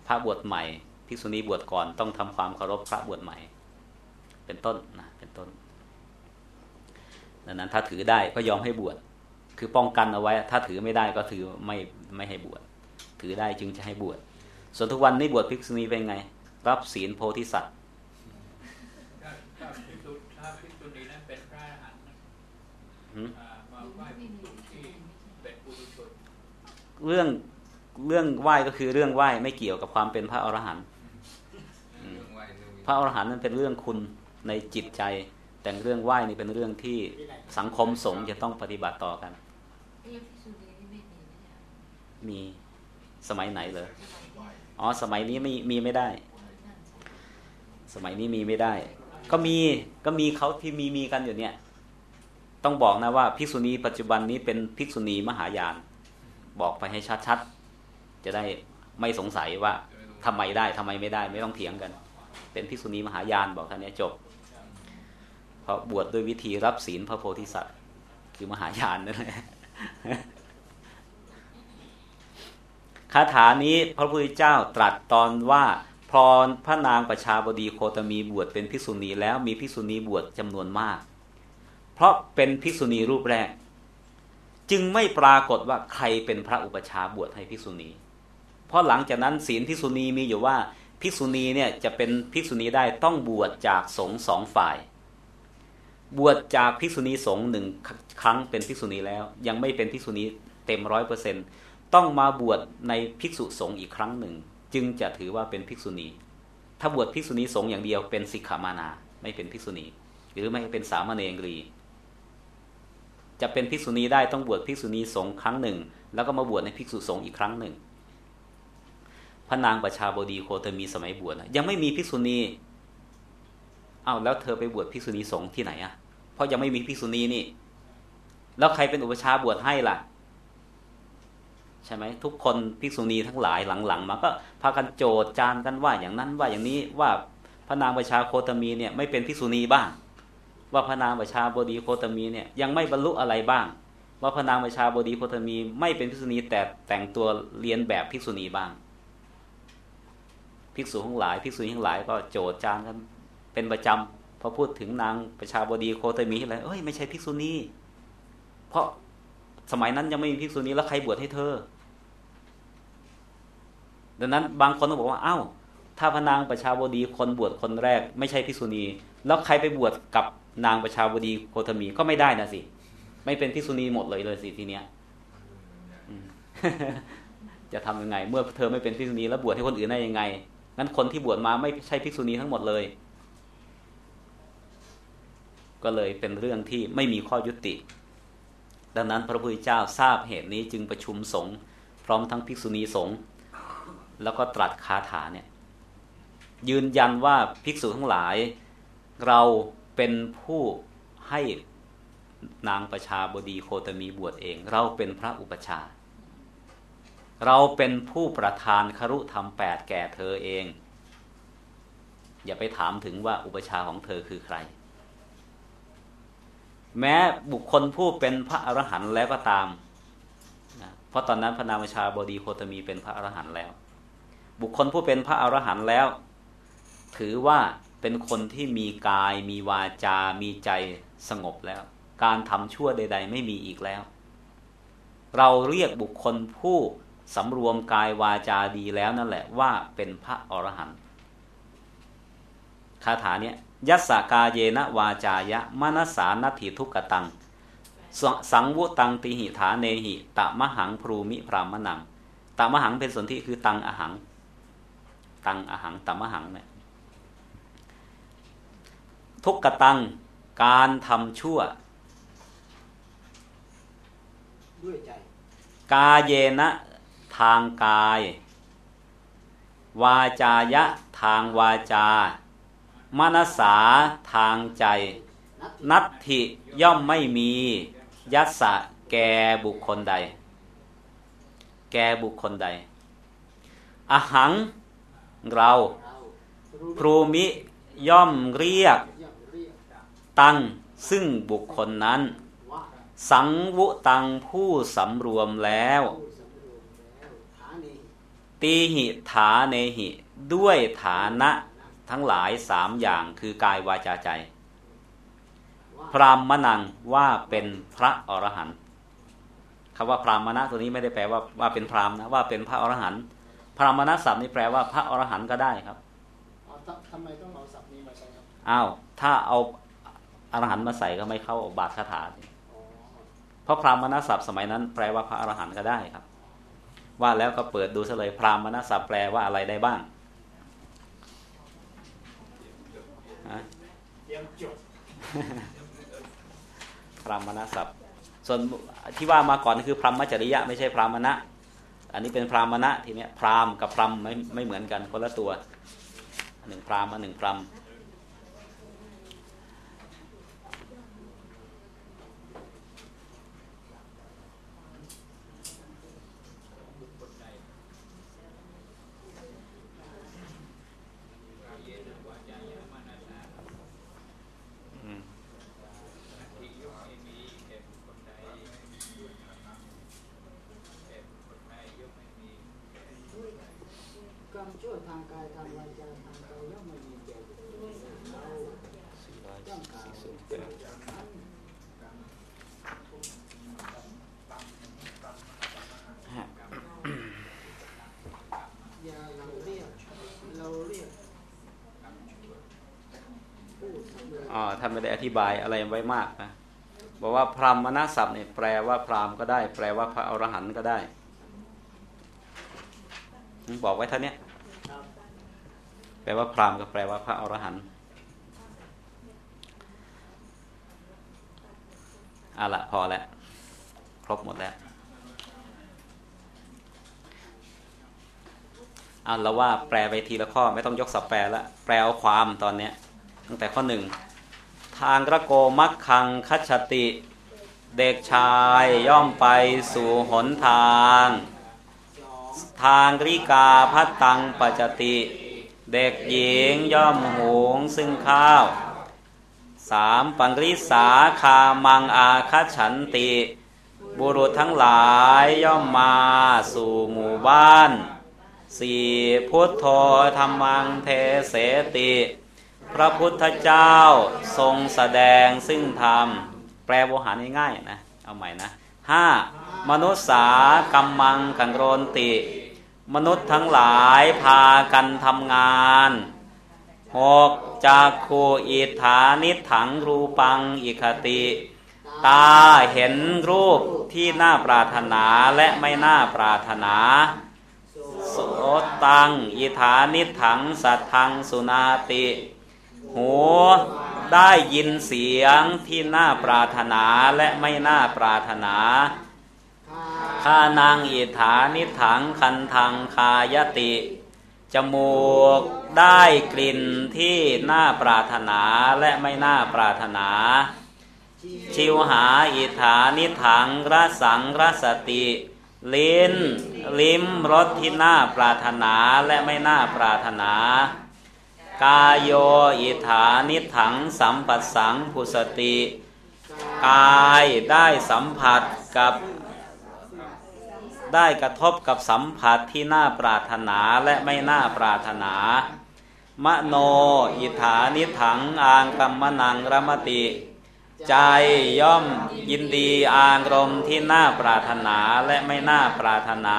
พระบวชใหม่ ภิกษุณีบวชก่อนต้องทำความเคารพพระบวชใหม่ เป็นต้นนะเป็นต้นดังนั้นถ้าถือได้ก็ยอมให้บวชคือป้องกันเอาไว้ ถ้าถือไม่ได้ก็ถือไม่ไม่ให้บวชถือได้จึงจะให้บวชส่วนทุกวันนี้บวชภิกษุณีเป็นไง รับศีลโพธิสัตว์ ถ้าถ้าภิกษุถ้าภิกษุณีนั้นเป็นพระอรหันต์นะ หื มาไหว้ภิกษุที่เป็นปุถุชนเรื่องเรื่องไหว้ก็คือเรื่องไหว้ไม่เกี่ยวกับความเป็นพระอรหันต์พระอรหันต์นั้นเป็นเรื่องคุณในจิตใจ แต่เรื่องไหว้นี่เป็นเรื่องที่สังคมสงฆ์จะต้องปฏิบัติต่อกัน มีสมัยไหนเลยอ๋อสมัยนี้ไม่มีไม่ได้ สมัยนี้มีไม่ได้ ก็มีก็มีเขาที่มีมีกันอยู่เนี่ย ต้องบอกนะว่าภิกษุณีปัจจุบันนี้เป็นภิกษุณีมหายาน บอกไปให้ชัดๆ จะได้ไม่สงสัยว่าทำไมได้ทำไมไม่ได้ ไม่ต้องเถียงกัน เป็นภิกษุณีมหายานบอกท่านนี้จบ เพราะบวชด้วยวิธีรับศีลพระโพธิสัตว์ คือมหายานนั่นแหละคาถานี้พระพุทธเจ้าตรัสตอนว่าพรพระนางประชาบดีโคตมีบวชเป็นภิกษุณีแล้วมีภิกษุณีบวชจำนวนมาก เพราะเป็นภิกษุณีรูปแรก จึงไม่ปรากฏว่าใครเป็นพระอุปชฌาย์บวชให้ภิกษุณี เพราะหลังจากนั้นศีลภิกษุณีมีอยู่ว่าภิกษุณีเนี่ยจะเป็นภิกษุณีได้ต้องบวชจากสงฆ์สองฝ่าย บวชจากภิกษุณีสงฆ์หนึ่งครั้งเป็นภิกษุณีแล้ว ยังไม่เป็นภิกษุณีเต็มร้อยเปอร์เซ็นต์ต้องมาบวชในภิกษุสงฆ์อีกครั้งหนึ่ง จึงจะถือว่าเป็นภิกษุณี ถ้าบวชภิกษุณีสงฆ์อย่างเดียวเป็นสิกขามานา ไม่เป็นภิกษุณี หรือไม่เป็นสามเณรี จะเป็นภิกษุณีได้ต้องบวชภิกษุณีสงฆ์ครั้งหนึ่ง แล้วก็มาบวชในภิกษุสงฆ์อีกครั้งหนึ่ง พระนางประชาบดีโคตมีสมัยบวชนะยังไม่มีภิกษุณีอ้าวแล้วเธอไปบวชภิกษุณีสงฆ์ที่ไหนอะเพราะยังไม่มีภิกษุณีนี่ แล้วใครเป็นอุปชาบวชให้ล่ะใช่ไหมทุกคนภิกษุณีทั้งหลายหลังๆมาก็พากันโจดจานกันว่าอย่างนั้นว่าอย่างนี้ว่าพระนางประชาโคตมีเนี่ยไม่เป็นภิกษุณีบ้าง ว่าพระนางประชาบดีโคตมีเนี่ยยังไม่บรรลุอะไรบ้าง ว่าพระนางประชาบดีโคตมีไม่เป็นภิกษุณีแต่แต่งตัวเรียนแบบภิกษุณีบ้าง ภิกษุทั้งหลายภิกษุณีทั้งหลายก็โจดจานกันเป็นประจำพอพูดถึงนางประชาบดีโคตมีอะไรเอ้ยไม่ใช่ภิกษุณีเพราะสมัยนั้นยังไม่มีภิกษุณีแล้วใครบวชให้เธอ ดังนั้นบางคนก็บอกว่าเอ้า ถ้าพระนางประชาบดีคนบวชคนแรก ไม่ใช่ภิษุณี แล้วใครไปบวชกับนางประชาบดีโคตมีก็ไม่ได้นะสิ ไม่เป็นภิษุณีหมดเลยเลยสิทีเนี้ยจะทำยังไง เมื่อเธอไม่เป็นภิษุณีแล้วบวชให้คนอื่นได้ยังไงงั้นคนที่บวชมาไม่ใช่ภิกษุณีทั้งหมดเลย ก็เลยเป็นเรื่องที่ไม่มีข้อยุติ ดังนั้นพระพุทธเจ้าทราบเหตุนี้จึงประชุมสงฆ์พร้อมทั้งภิกษุณีสงฆ์แล้วก็ตรัสคาถาเนี่ย ยืนยันว่าภิกษุทั้งหลาย เราเป็นผู้ให้นางประชาบดีโคตมีบวชเอง เราเป็นพระอุปชา เราเป็นผู้ประธานครุธรรมแปดแก่เธอเอง อย่าไปถามถึงว่าอุปชาของเธอคือใคร แม้บุคคลผู้เป็นพระอรหันต์แล้วก็ตามเพราะตอนนั้นพระนามชาบดีโคตมีเป็นพระอรหันต์แล้ว บุคคลผู้เป็นพระอรหันต์แล้ว ถือว่าเป็นคนที่มีกาย มีวาจา มีใจสงบแล้ว การทำชั่วใด ๆ ไม่มีอีกแล้ว เราเรียกบุคคลผู้สำรวมกายวาจาดีแล้วนั่นแหละว่าเป็นพระอรหันต์คาถาเนี้ยยัสสกาเยนะวาจายะมนสานัตถิทุกตังสสังวุตังติหิฐาเนหิ ตะมหังพรูมิพรามนัง ตะมหังเป็นสนธิคือตังอหัง ตังอหังตะมหังเนี่ย ทุกกตังการทำชั่ว ด้วยใจ กาเยนะทางกาย วาจายะทางวาจามนสาทางใจ นัตถิย่อมไม่มี ยัสสะแกบุคคลใด แกบุคคลใด อหังเราเราพรูมิย่อมเรียกย่อมเรียก ตั้งซึ่งบุคคลนั้นว่าสังวุตังผู้สำรวมแล้วผู้สำรวมแล้วฐานีตีหิฐาเนหิ ด้วยฐานะทั้งหลายสามอย่างคือกายวาจาใจว่าพรามมนังว่าเป็นพระอรหันต์คำว่าพรามมณะตัวนี้ไม่ได้แปลว่าว่าเป็นพรามนะว่าเป็นพระอรหันต์พรามมณะศัพท์นี่แปลว่าพระอรหันต์ก็ได้ครับเอาทำทำไมต้องเอาศัพท์นี้มาใช้ครับอ้าวถ้าเอา อรหันต์มาใส่ก็ไม่เข้าบาทคาถาเพราะพรามมณศัพท์สมัยนั้นแปลว่าพระอรหันต์ก็ได้ครับ ว่าแล้วก็เปิดดูซะเลยพรามมณศัพท์แปลว่าอะไรได้บ้างฮะเตรียมจบพรามณศัพท์ ส่วนที่ว่ามาก่อนคือพรหมจริยะไม่ใช่พรามณะอันนี้เป็นพรามณะทีเนี้ยพรามกับพรหมไม่ไม่เหมือนกันคนละตัวหนึ่งพรามอันหนึ่งพรหม บุคคลใดกายเยนะวาจายะมนสา อืม ที่ยกไม่มีแก่บุคคลใดแก่บุคคลใดยกไม่มี กรรมชั่วทางกายทางวาจาทางใจย่อมไม่มีแก่บุคคลเราต้องการอย่าเราเรียกเราเรียกผู้สำเร็จ อ๋อท่าน ไม่ได้อธิบายอะไรไว้มากนะบอกว่าพรามณศัพท์เนี่ยแปลว่าพรามก็ได้ แปลว่าพระอรหันต์ก็ได้บอกไว้ท่านี้ครับแปลว่าพรามก็แปลว่าพระอรหันต์อาละพอแล้วครบหมดแล้วเอาเราว่าแปลไปทีละข้อไม่ต้องยกสับแปลละแปลเอาความตอนเนี้ยตั้งแต่ข้อหนึ่ง ทางกระโกมักคังคัจติ เด็กชายย่อมไปสู่หนทาง ทางริกาพัตตังปัจจติ เด็กหญิงย่อมหุงซึ่งข้าวสามปังริสาคามังอาคัฉันติ บุรุษทั้งหลายย่อมมาสู่หมู่บ้านสี่พุทโธธรรมังเทเสติ พระพุทธเจ้าทรงแสดงซึ่งธรรม แปลโวหารง่ายๆนะเอาใหม่นะห้ามนุษย์สากัมมังกังโรนติ มนุษย์ทั้งหลายพากันทำงานหกจากคูอิทานิถังรูปังอิคติ ตาเห็นรูปที่น่าปรารถนาและไม่น่าปรารถนาโสตังอิฐานิถังสัทธังสุนาติ หูได้ยินเสียงที่น่าปรารถนาและไม่น่าปรารถนาข้านางอิฐานิถังคันทังคายติ จมูกได้กลิ่นที่น่าปรารถนาและไม่น่าปรารถนา ชิวหาอิฐานิถังรสังรสติ ลิ้น ลิ้มรสที่น่าปรารถนาและไม่น่าปรารถนา กายโยอิฐานิถังสัมปัสสังพุสติ กายได้สัมผัสกับ ได้กระทบกับสัมผัสที่น่าปรารถนาและไม่น่าปรารถนา มโนอิฐานิถังอางกัมมนังรมติ ใจย่อมยินดีอารมณ์ที่น่าปรารถนาและไม่น่าปรารถนา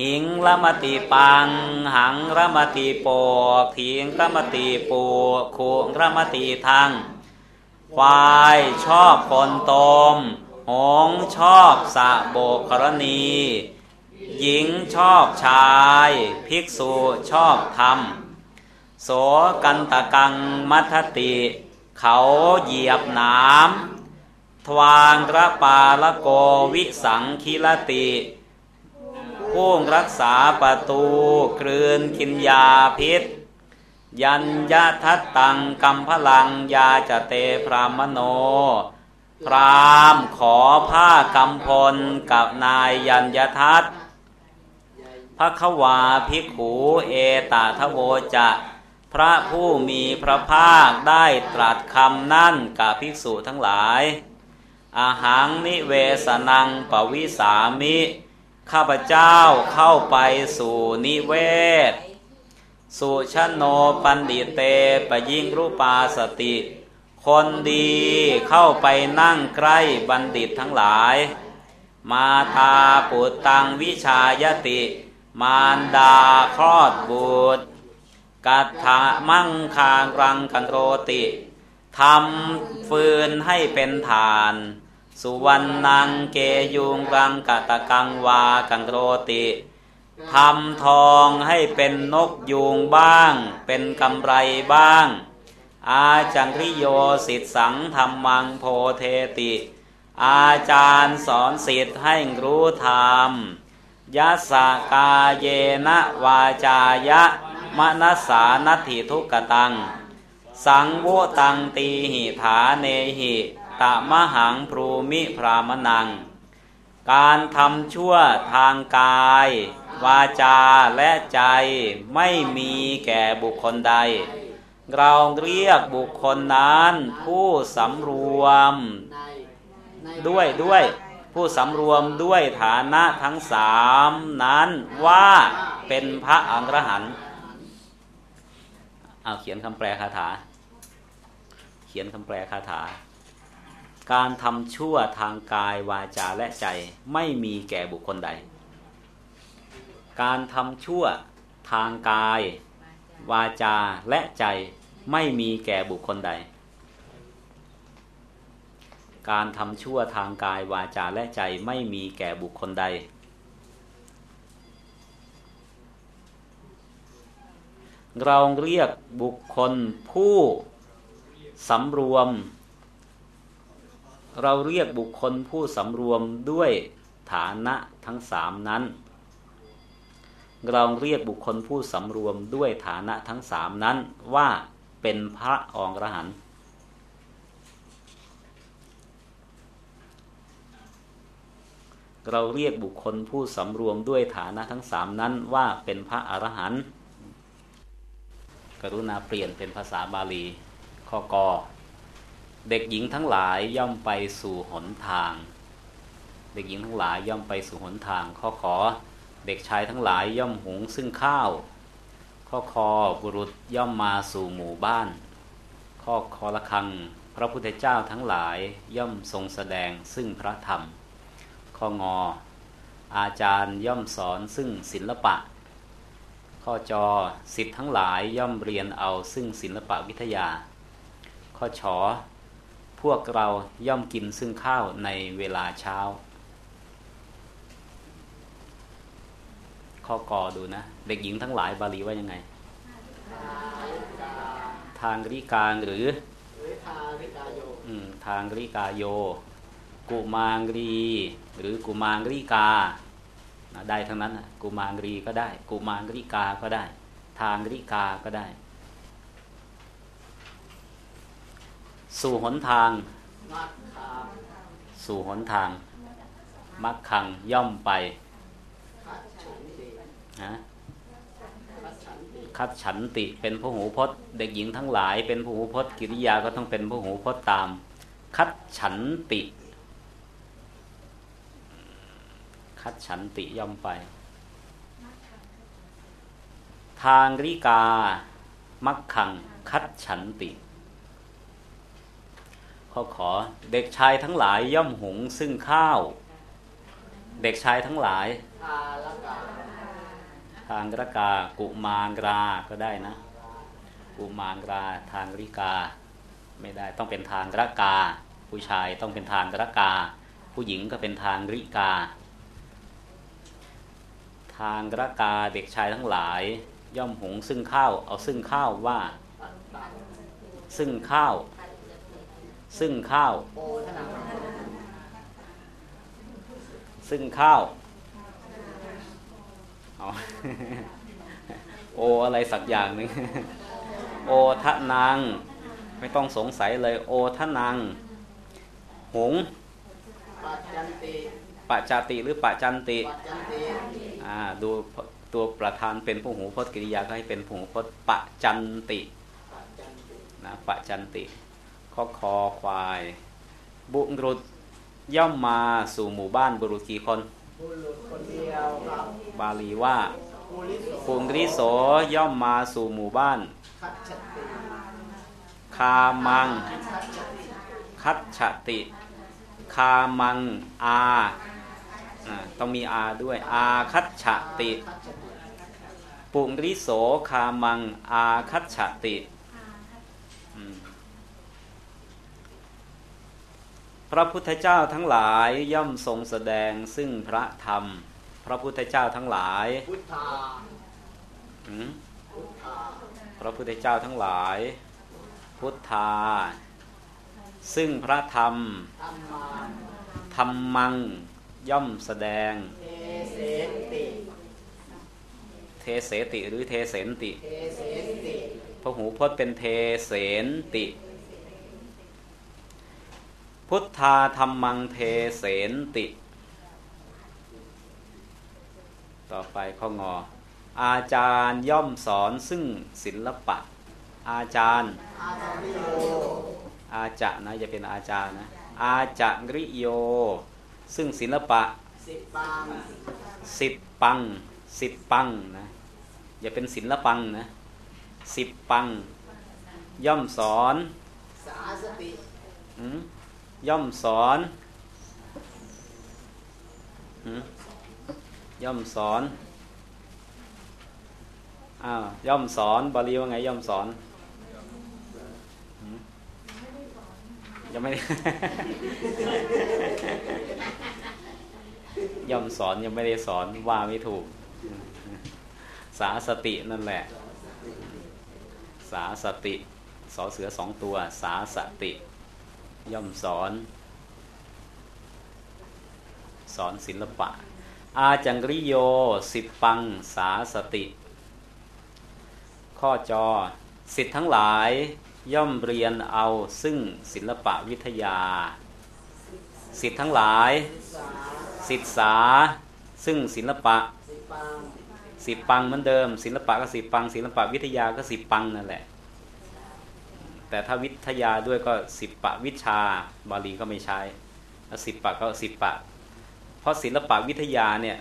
หิงละมติปัง หังระมติโปกถิงระมติปูขุระมติทางควายชอบคนตม หงชอบสะโบกรณี หญิงชอบชาย ภิกษุชอบธรรม โสกันตะกังมัทติ เขาเหยียบนามทวางระปาละโกวิสังคิลติ ผู้รักษาประตูกลืนกินยาพิษ ยัญญาทัตตังกัมพลังยาจะเตพรามโน พรามขอผ้ากำพลกับนายยัญญทัตพระขวาภิกขูเอตาทโวจะพระผู้มีพระภาคได้ตรัสคำนั่นกับภิกษุทั้งหลายอาหังนิเวสนังปวิสามิ ข้าพเจ้าเข้าไปสู่นิเวศ สุชโนปันดิเตปยิ่งรูปาสติ คนดีเข้าไปนั่งใกล้บัณฑิตทั้งหลาย มาตาปุตตังวิชายติ มารดาคลอดบุตรกัตถามั่งคางรังกันโรติทำฟืนให้เป็นฐาน สุวรรณังเกยุงรังกะตะกังวากังโรติทำทองให้เป็นนกยูงบ้าง เป็นกำไรบ้าง อาจังริโยสิทธสังธรรมังโพเทติ อาจารย์สอนสิทธิ์ให้รู้ธรรมยัสกาเยนะวาจายะมนัสสานัตถิทุกตัง สังโวตังตีหิฐาเนหิ ตะมหังพรูมิพรามนัง การทำชั่วทางกาย วาจาและใจไม่มีแก่บุคคลใด เราเรียกบุคคลนั้น ผู้สำรวมด้วยด้วยผู้สำรวมด้วยฐานะทั้งสามนั้นว่าเป็นพระอังรหันต์เอาเขียนคำแปลคาถา เขียนคำแปลคาถา การทำชั่วทางกายวาจาและใจไม่มีแก่บุคคลใด การทำชั่วทางกาย วาจาและใจไม่มีแก่บุคคลใด การทำชั่วทางกายวาจาและใจไม่มีแก่บุคคลใด เราเรียกบุคคลผู้สำรวม เราเรียกบุคคลผู้สำรวมด้วยฐานะทั้งสามนั้น เราเรียกบุคคลผู้สำรวมด้วยฐานะทั้งสามนั้นว่าเป็นพระองค์รหันต์เราเรียกบุคคลผู้สำรวมด้วยฐานะทั้งสามนั้นว่าเป็นพระอรหันต์กรุณาเปลี่ยนเป็นภาษาบาลีข้อกอ เด็กหญิงทั้งหลายย่อมไปสู่หนทาง เด็กหญิงทั้งหลายย่อมไปสู่หนทางข้อขอ เด็กชายทั้งหลายย่อมหุงซึ่งข้าว ข้อคอบุรุษย่อมมาสู่หมู่บ้าน ข้อคอละคัง พระพุทธเจ้าทั้งหลายย่อมทรงแสดงซึ่งพระธรรม ข้องอ อาจารย์ย่อมสอนซึ่งศิลปะ ข้อจอสิทธิ์ทั้งหลายย่อมเรียนเอาซึ่งศิลปะวิทยา ข้อชอ วกเราย่อมกินซึ่งข้าวในเวลาเช้า ข้อกอดูนะ เด็กหญิงทั้งหลายบาลีว่ายังไงกทางริกาหรือหรือทาริกาโยอืมทางริกาโย กุมางรี หรือกุมางริกานะได้ทั้งนั้นนะกุมางรีก็ได้ กุมางริกาก็ได้ ทางริกาก็ได้ สู่หนทาง สู่หนทางมักขังย่อมไปคัดฉันตินะคัดฉันติเป็นพหูพจน์ เด็กหญิงทั้งหลาย เป็นพหูพจน์กิริยาก็ต้องเป็นพหูพจน์ตาม คัดฉันติ คัดฉันติย่อมไป ทางริกามักขังคัดฉันติ ข้อขอเด็กชายทั้งหลายย่อมหุงซึ่งข้าว เด็กชายทั้งหลายทางรกา กุมางราก็ได้นะ กุมางราทางริกา ไม่ได้ต้องเป็นทางรกา ผู้ชายต้องเป็นทางรกา ผู้หญิงก็เป็นทางริกา ทางรกาเด็กชายทั้งหลาย ย่อมหุงซึ่งข้าวเอาซึ่งข้าวว่า ซึ่งข้าว ซึ่งข้าวโอทนาซึ่งข้าวเอาโออะไรสักอย่างหนึ่งโอทะนังไม่ต้องสงสัยเลย โอทะนังหงปัจจันติปะจาติหรือปะจันติปัจจันติอ่าดูตัวประธานเป็นผู้หูพจน์กริยาก็ให้เป็นผู้หูพจน์ปะจันติปัจจันตินะปะจันติ ข้อคอควาย บุรุษย่อมมาสู่หมู่บ้านบุรุษกี่คนบุรุษคนเดียวครับบาลีว่าบุริโสปุงริโสย่อมมาสู่หมู่บ้านคัดฉันติคามัง คัดฉันติคัดฉติ คามังอาอ่าต้องมีอาด้วย อาคัดฉติคัดฉันติ ปุงริโสคามังอาคัดฉติอืม พระพุทธเจ้าทั้งหลายย่อมทรงแสดงซึ่งพระธรรม พระพุทธเจ้าทั้งหลายพุทธาอืมพุทธาพระพุทธเจ้าทั้งหลาย พุทธา ซึ่งพระธรรมธรรมาธรรมังย่อมแสดง เทเสนติเทเสติหรือเทเสนติเทเสนติพระหูพจน์เป็นเทเสนติ พุทธาธรรมังเทเสนติ ต่อไปข้องอ อาจารย์ย่อมสอนซึ่งศิลปะ อาจารย์ อาจาริโยอาจะนะจะเป็นอาจารย์นะ อาจะริโย ซึ่งศิลปะสิบปังสิบปัง สิบปังนะ อย่าเป็นศิลปังนะ สิบปัง ย่อมสอน สาสติอืม ย่อมสอน ย่อมสอนอ้าวย่อมสอนบาลีว่าไง ย่อมสอนยังไม่ ย่อมสอนยังไม่ได้สอนว่าไม่ถูก สาสตินั่นแหละ สาสติ สอเสือสองตัว สาสติ ย่อมสอน สอนศิลปะ อาจังริโย สิปังสาสติ ข้อจอสิทธิ์ทั้งหลายย่อมเรียนเอาซึ่งศิลปะวิทยา สิทธิ์ทั้งหลายสาศึกษา ซึ่งศิลปะ สิปังสิบปังเหมือนเดิม ศิลปะก็สิปัง ศิลปะวิทยาก็สิปังนั่นแหละ แต่ถ้าวิทยาด้วยก็สิบปะวิชา บาลีก็ไม่ใช้สิบปะก็สิบปะ เพราะศิลปะวิทยาเนี่ย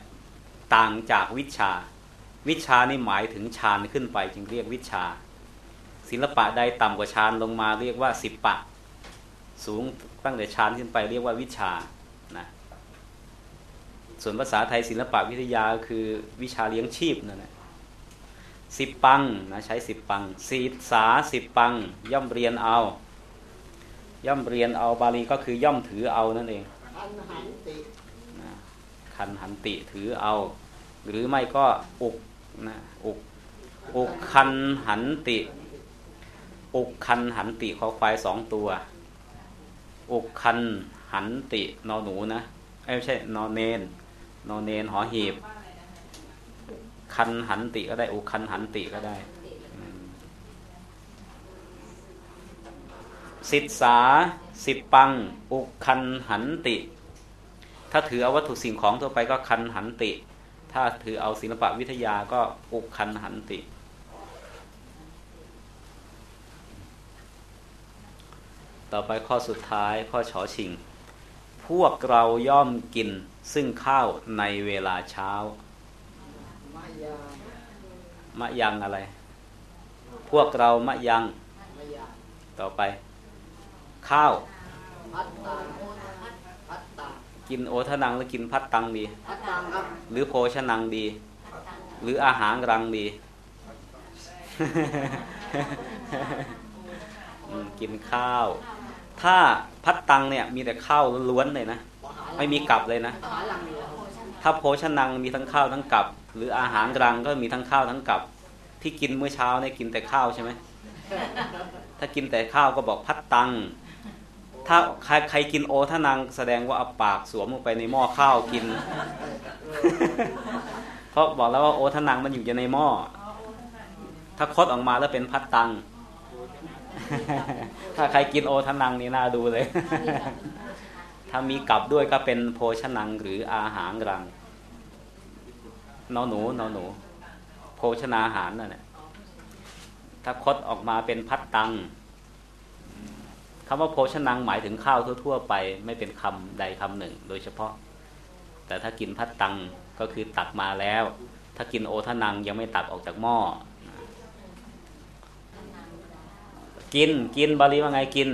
ต่างจากวิชา วิชานี่หมายถึงฌานขึ้นไปจึงเรียกวิชา ศิลปะใดต่ำกว่าฌานลงมาเรียกว่าสิบปะ สูงตั้งแต่ฌานขึ้นไปเรียกว่าวิชานะส่วนภาษาไทยศิลปะวิทยาคือวิชาเลี้ยงชีพนั่นแหละ สิบปังนะใช้สิบปังศีษาสิบปัง ย่อมเรียนเอา ย่อมเรียนเอาบาลีก็คือย่อมถือเอานั่นเองอันหันตินะคันหันติถือเอา หรือไม่ก็อุกนะอุกอุกคันหันติ อุกคันหันติขอควายสองตัว อุกคันหันตินอหนูนะเอ้ยไม่ใช่นอเนนนอเนนหอหีบ คันหันติก็ได้อุกคันหันติก็ได้ สิทธาสิบปัง อุกคันหันติ ถ้าถือเอาวัตถุสิ่งของทั่วไปก็คันหันติ ถ้าถือเอาศิลปะวิทยาก็อุกคันหันติต่อไปข้อสุดท้ายข้อฉอชิง พวกเราย่อมกินซึ่งข้าวในเวลาเช้า มายามะยังอะไร พวกเรามะยังมายามต่อไป ข้าวพัดตังพัดตังกินโอทนังหรือกินพัดตังดีพัดตังครับหรือโภชนังดี หรืออาหารรังดีอืมกินข้าว ถ้าพัดตังเนี่ย มีแต่ข้าวล้วนๆเลยนะ ไม่มีกลับเลยนะ ถ้าโภชนังมีทั้งข้าวทั้งกับ หรืออาหารรังก็มีทั้งข้าวทั้งกับ ที่กินเมื่อเช้าเนี่ยกินแต่ข้าวใช่ไหมถ้ากินแต่ข้าวก็บอกพัดตัง ถ้าใครใครกินโอทนังแสดงว่าเอาปากสวมลงไปในหม้อข้าวกิน เพราะบอกแล้วว่าโอทนังมันอยู่ในหม้อ ถ้าคดออกมาแล้วเป็นพัดตัง ถ้าใครกินโอทนังนี่น่าดูเลย ถ้ามีกลับด้วยก็เป็นโภชนังหรืออาหารรังนอหนูนอหนู โภชนาหารนั่นแหละถ้าคดออกมาเป็นพัดตังคำว่าโภชนังหมายถึงข้าวทั่ว ๆ ไป ไม่เป็นคำใดคำหนึ่ง โดยเฉพาะ แต่ถ้ากินพัดตังก็คือตักมาแล้ว ถ้ากินโอทนังยังไม่ตักออกจากหม้อกินกินบาลีว่าไงกิน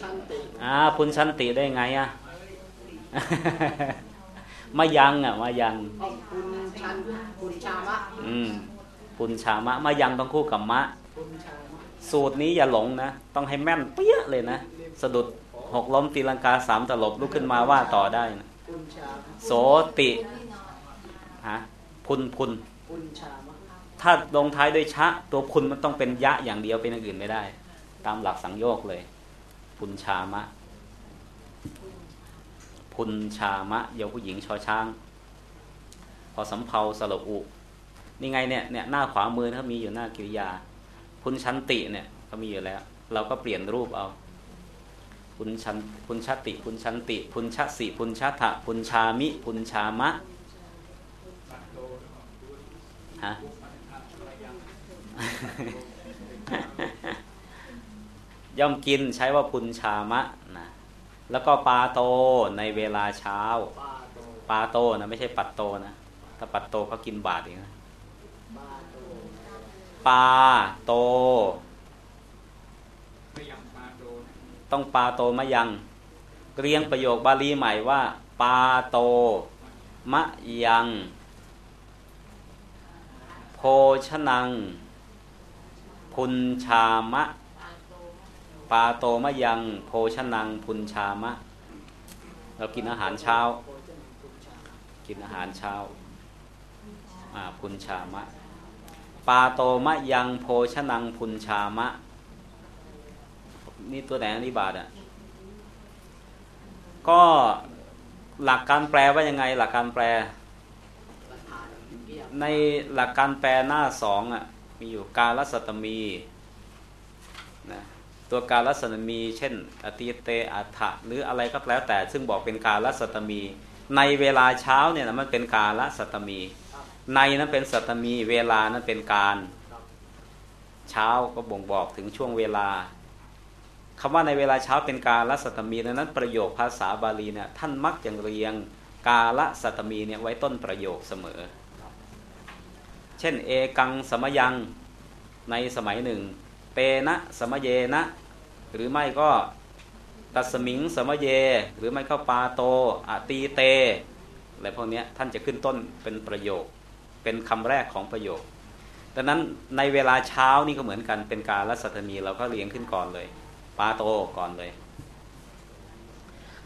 ชันติอ่าพุนชันติได้ไงอะมายังอะมายังเอาคุณชันคุณชามะอืมปุญชามะมายังต้องคู่กับมะคุณชามะ สูตรนี้อย่าหลงนะ ต้องให้แม่นเปี้ยเลยนะ สะดุดหกล้มตีลังกาสามตลบลุกขึ้นมาว่าต่อได้นะคุณชามะโสติฮะพุนพุนคุณชามะถ้าลงท้ายด้วยชะ ตัวพุนมันต้องเป็นยะอย่างเดียวเป็นอย่างอื่นไม่ได้ ตามหลักสังโยกเลย พุนชามะ พุนชามะเยาวผู้หญิงชอช้าง พอสำเพาสระอุ นี่ไงเนี่ยเนี่ยหน้าขวามือเขามีอยู่หน้ากิริยา พุนชันติเนี่ยเขามีอยู่แล้ว เราก็เปลี่ยนรูปเอา พุนชันพุนชติ พุนชันติ พุนชสิพุนชทะพุนชามิ พุนชามะฮะ ย่อมกินใช้ว่าพุนชามะนะแล้วก็ปาโตในเวลาเช้า ปาโตปาโตนะไม่ใช่ปัตโตนะถ้าปัตโตเขากินบาทเองนะปาโตปาโต ต้องปาโตมะยัง เรียงประโยคบาลีใหม่ว่า ปาโต มะยังโภชนังพุนชามะ ปาโตมะยังโภชนังพุนชามะ เรากินอาหารเช้า กินอาหารเช้าอ่าพุนชามะ ปาโตมะยังโภชนังพุนชามะ นี่ตัวไหนอนิบาตอะก็หลักการแปลว่ายังไง หลักการแปล ในหลักการแปลหน้าสองอะมีอยู่กาลสัตมี ตัวกาลสัตมี เช่น อติเตอัฏฐะหรืออะไรก็แล้วแต่ ซึ่งบอกเป็นกาลสัตมี ในเวลาเช้าเนี่ยนะมันเป็นกาลสัตมี ในนั้นเป็นสัตมีเวลานั้นเป็นการ เช้าก็บ่งบอกถึงช่วงเวลาคำว่าในเวลาเช้าเป็นกาลสัตมีดังนั้นประโยคภาษาบาลีเนี่ยท่านมักจะเรียงกาลสัตมีเนี่ยไว้ต้นประโยคเสมอ เช่น เอกังสมยังในสมัยหนึ่ง เตนะสมเยนะ หรือไม่ก็ตัสมิงสมเย หรือไม่ก็ปาโตอตีเตอะไรพวกนี้ท่านจะขึ้นต้นเป็นประโยค เป็นคำแรกของประโยคดังนั้นในเวลาเช้านี่ก็เหมือนกันเป็นการรัศมีเราก็เรียงขึ้นก่อนเลยปาโตก่อนเลย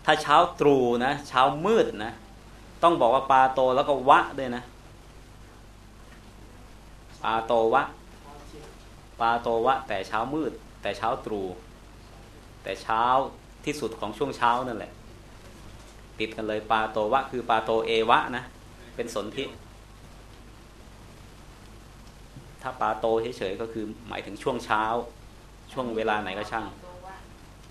ถ้าเช้าตรู่นะเช้ามืดนะ ต้องบอกว่าปาโตแล้วก็วะด้วยนะปาโตวะปาโตวะ แต่เช้ามืด แต่เช้าตรู่ แต่เช้าที่สุดของช่วงเช้านั่นแหละ ติดกันเลยปาโตวะ คือปาโตเอวะนะ เป็นสนธิถ้าปาโตเฉยๆก็คือหมายถึงช่วงเช้า ช่วงเวลาไหนก็ช่าง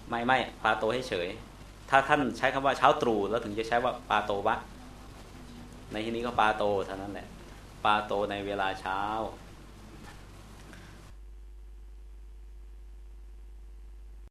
ไม่ไม่ปาโตเฉยๆถ้าท่านใช้คำว่าเช้าตรู่แล้วถึงจะใช้ว่าปาโตวะ ในที่นี้ก็ปาโตเท่านั้นแหละปาโตในเวลาเช้า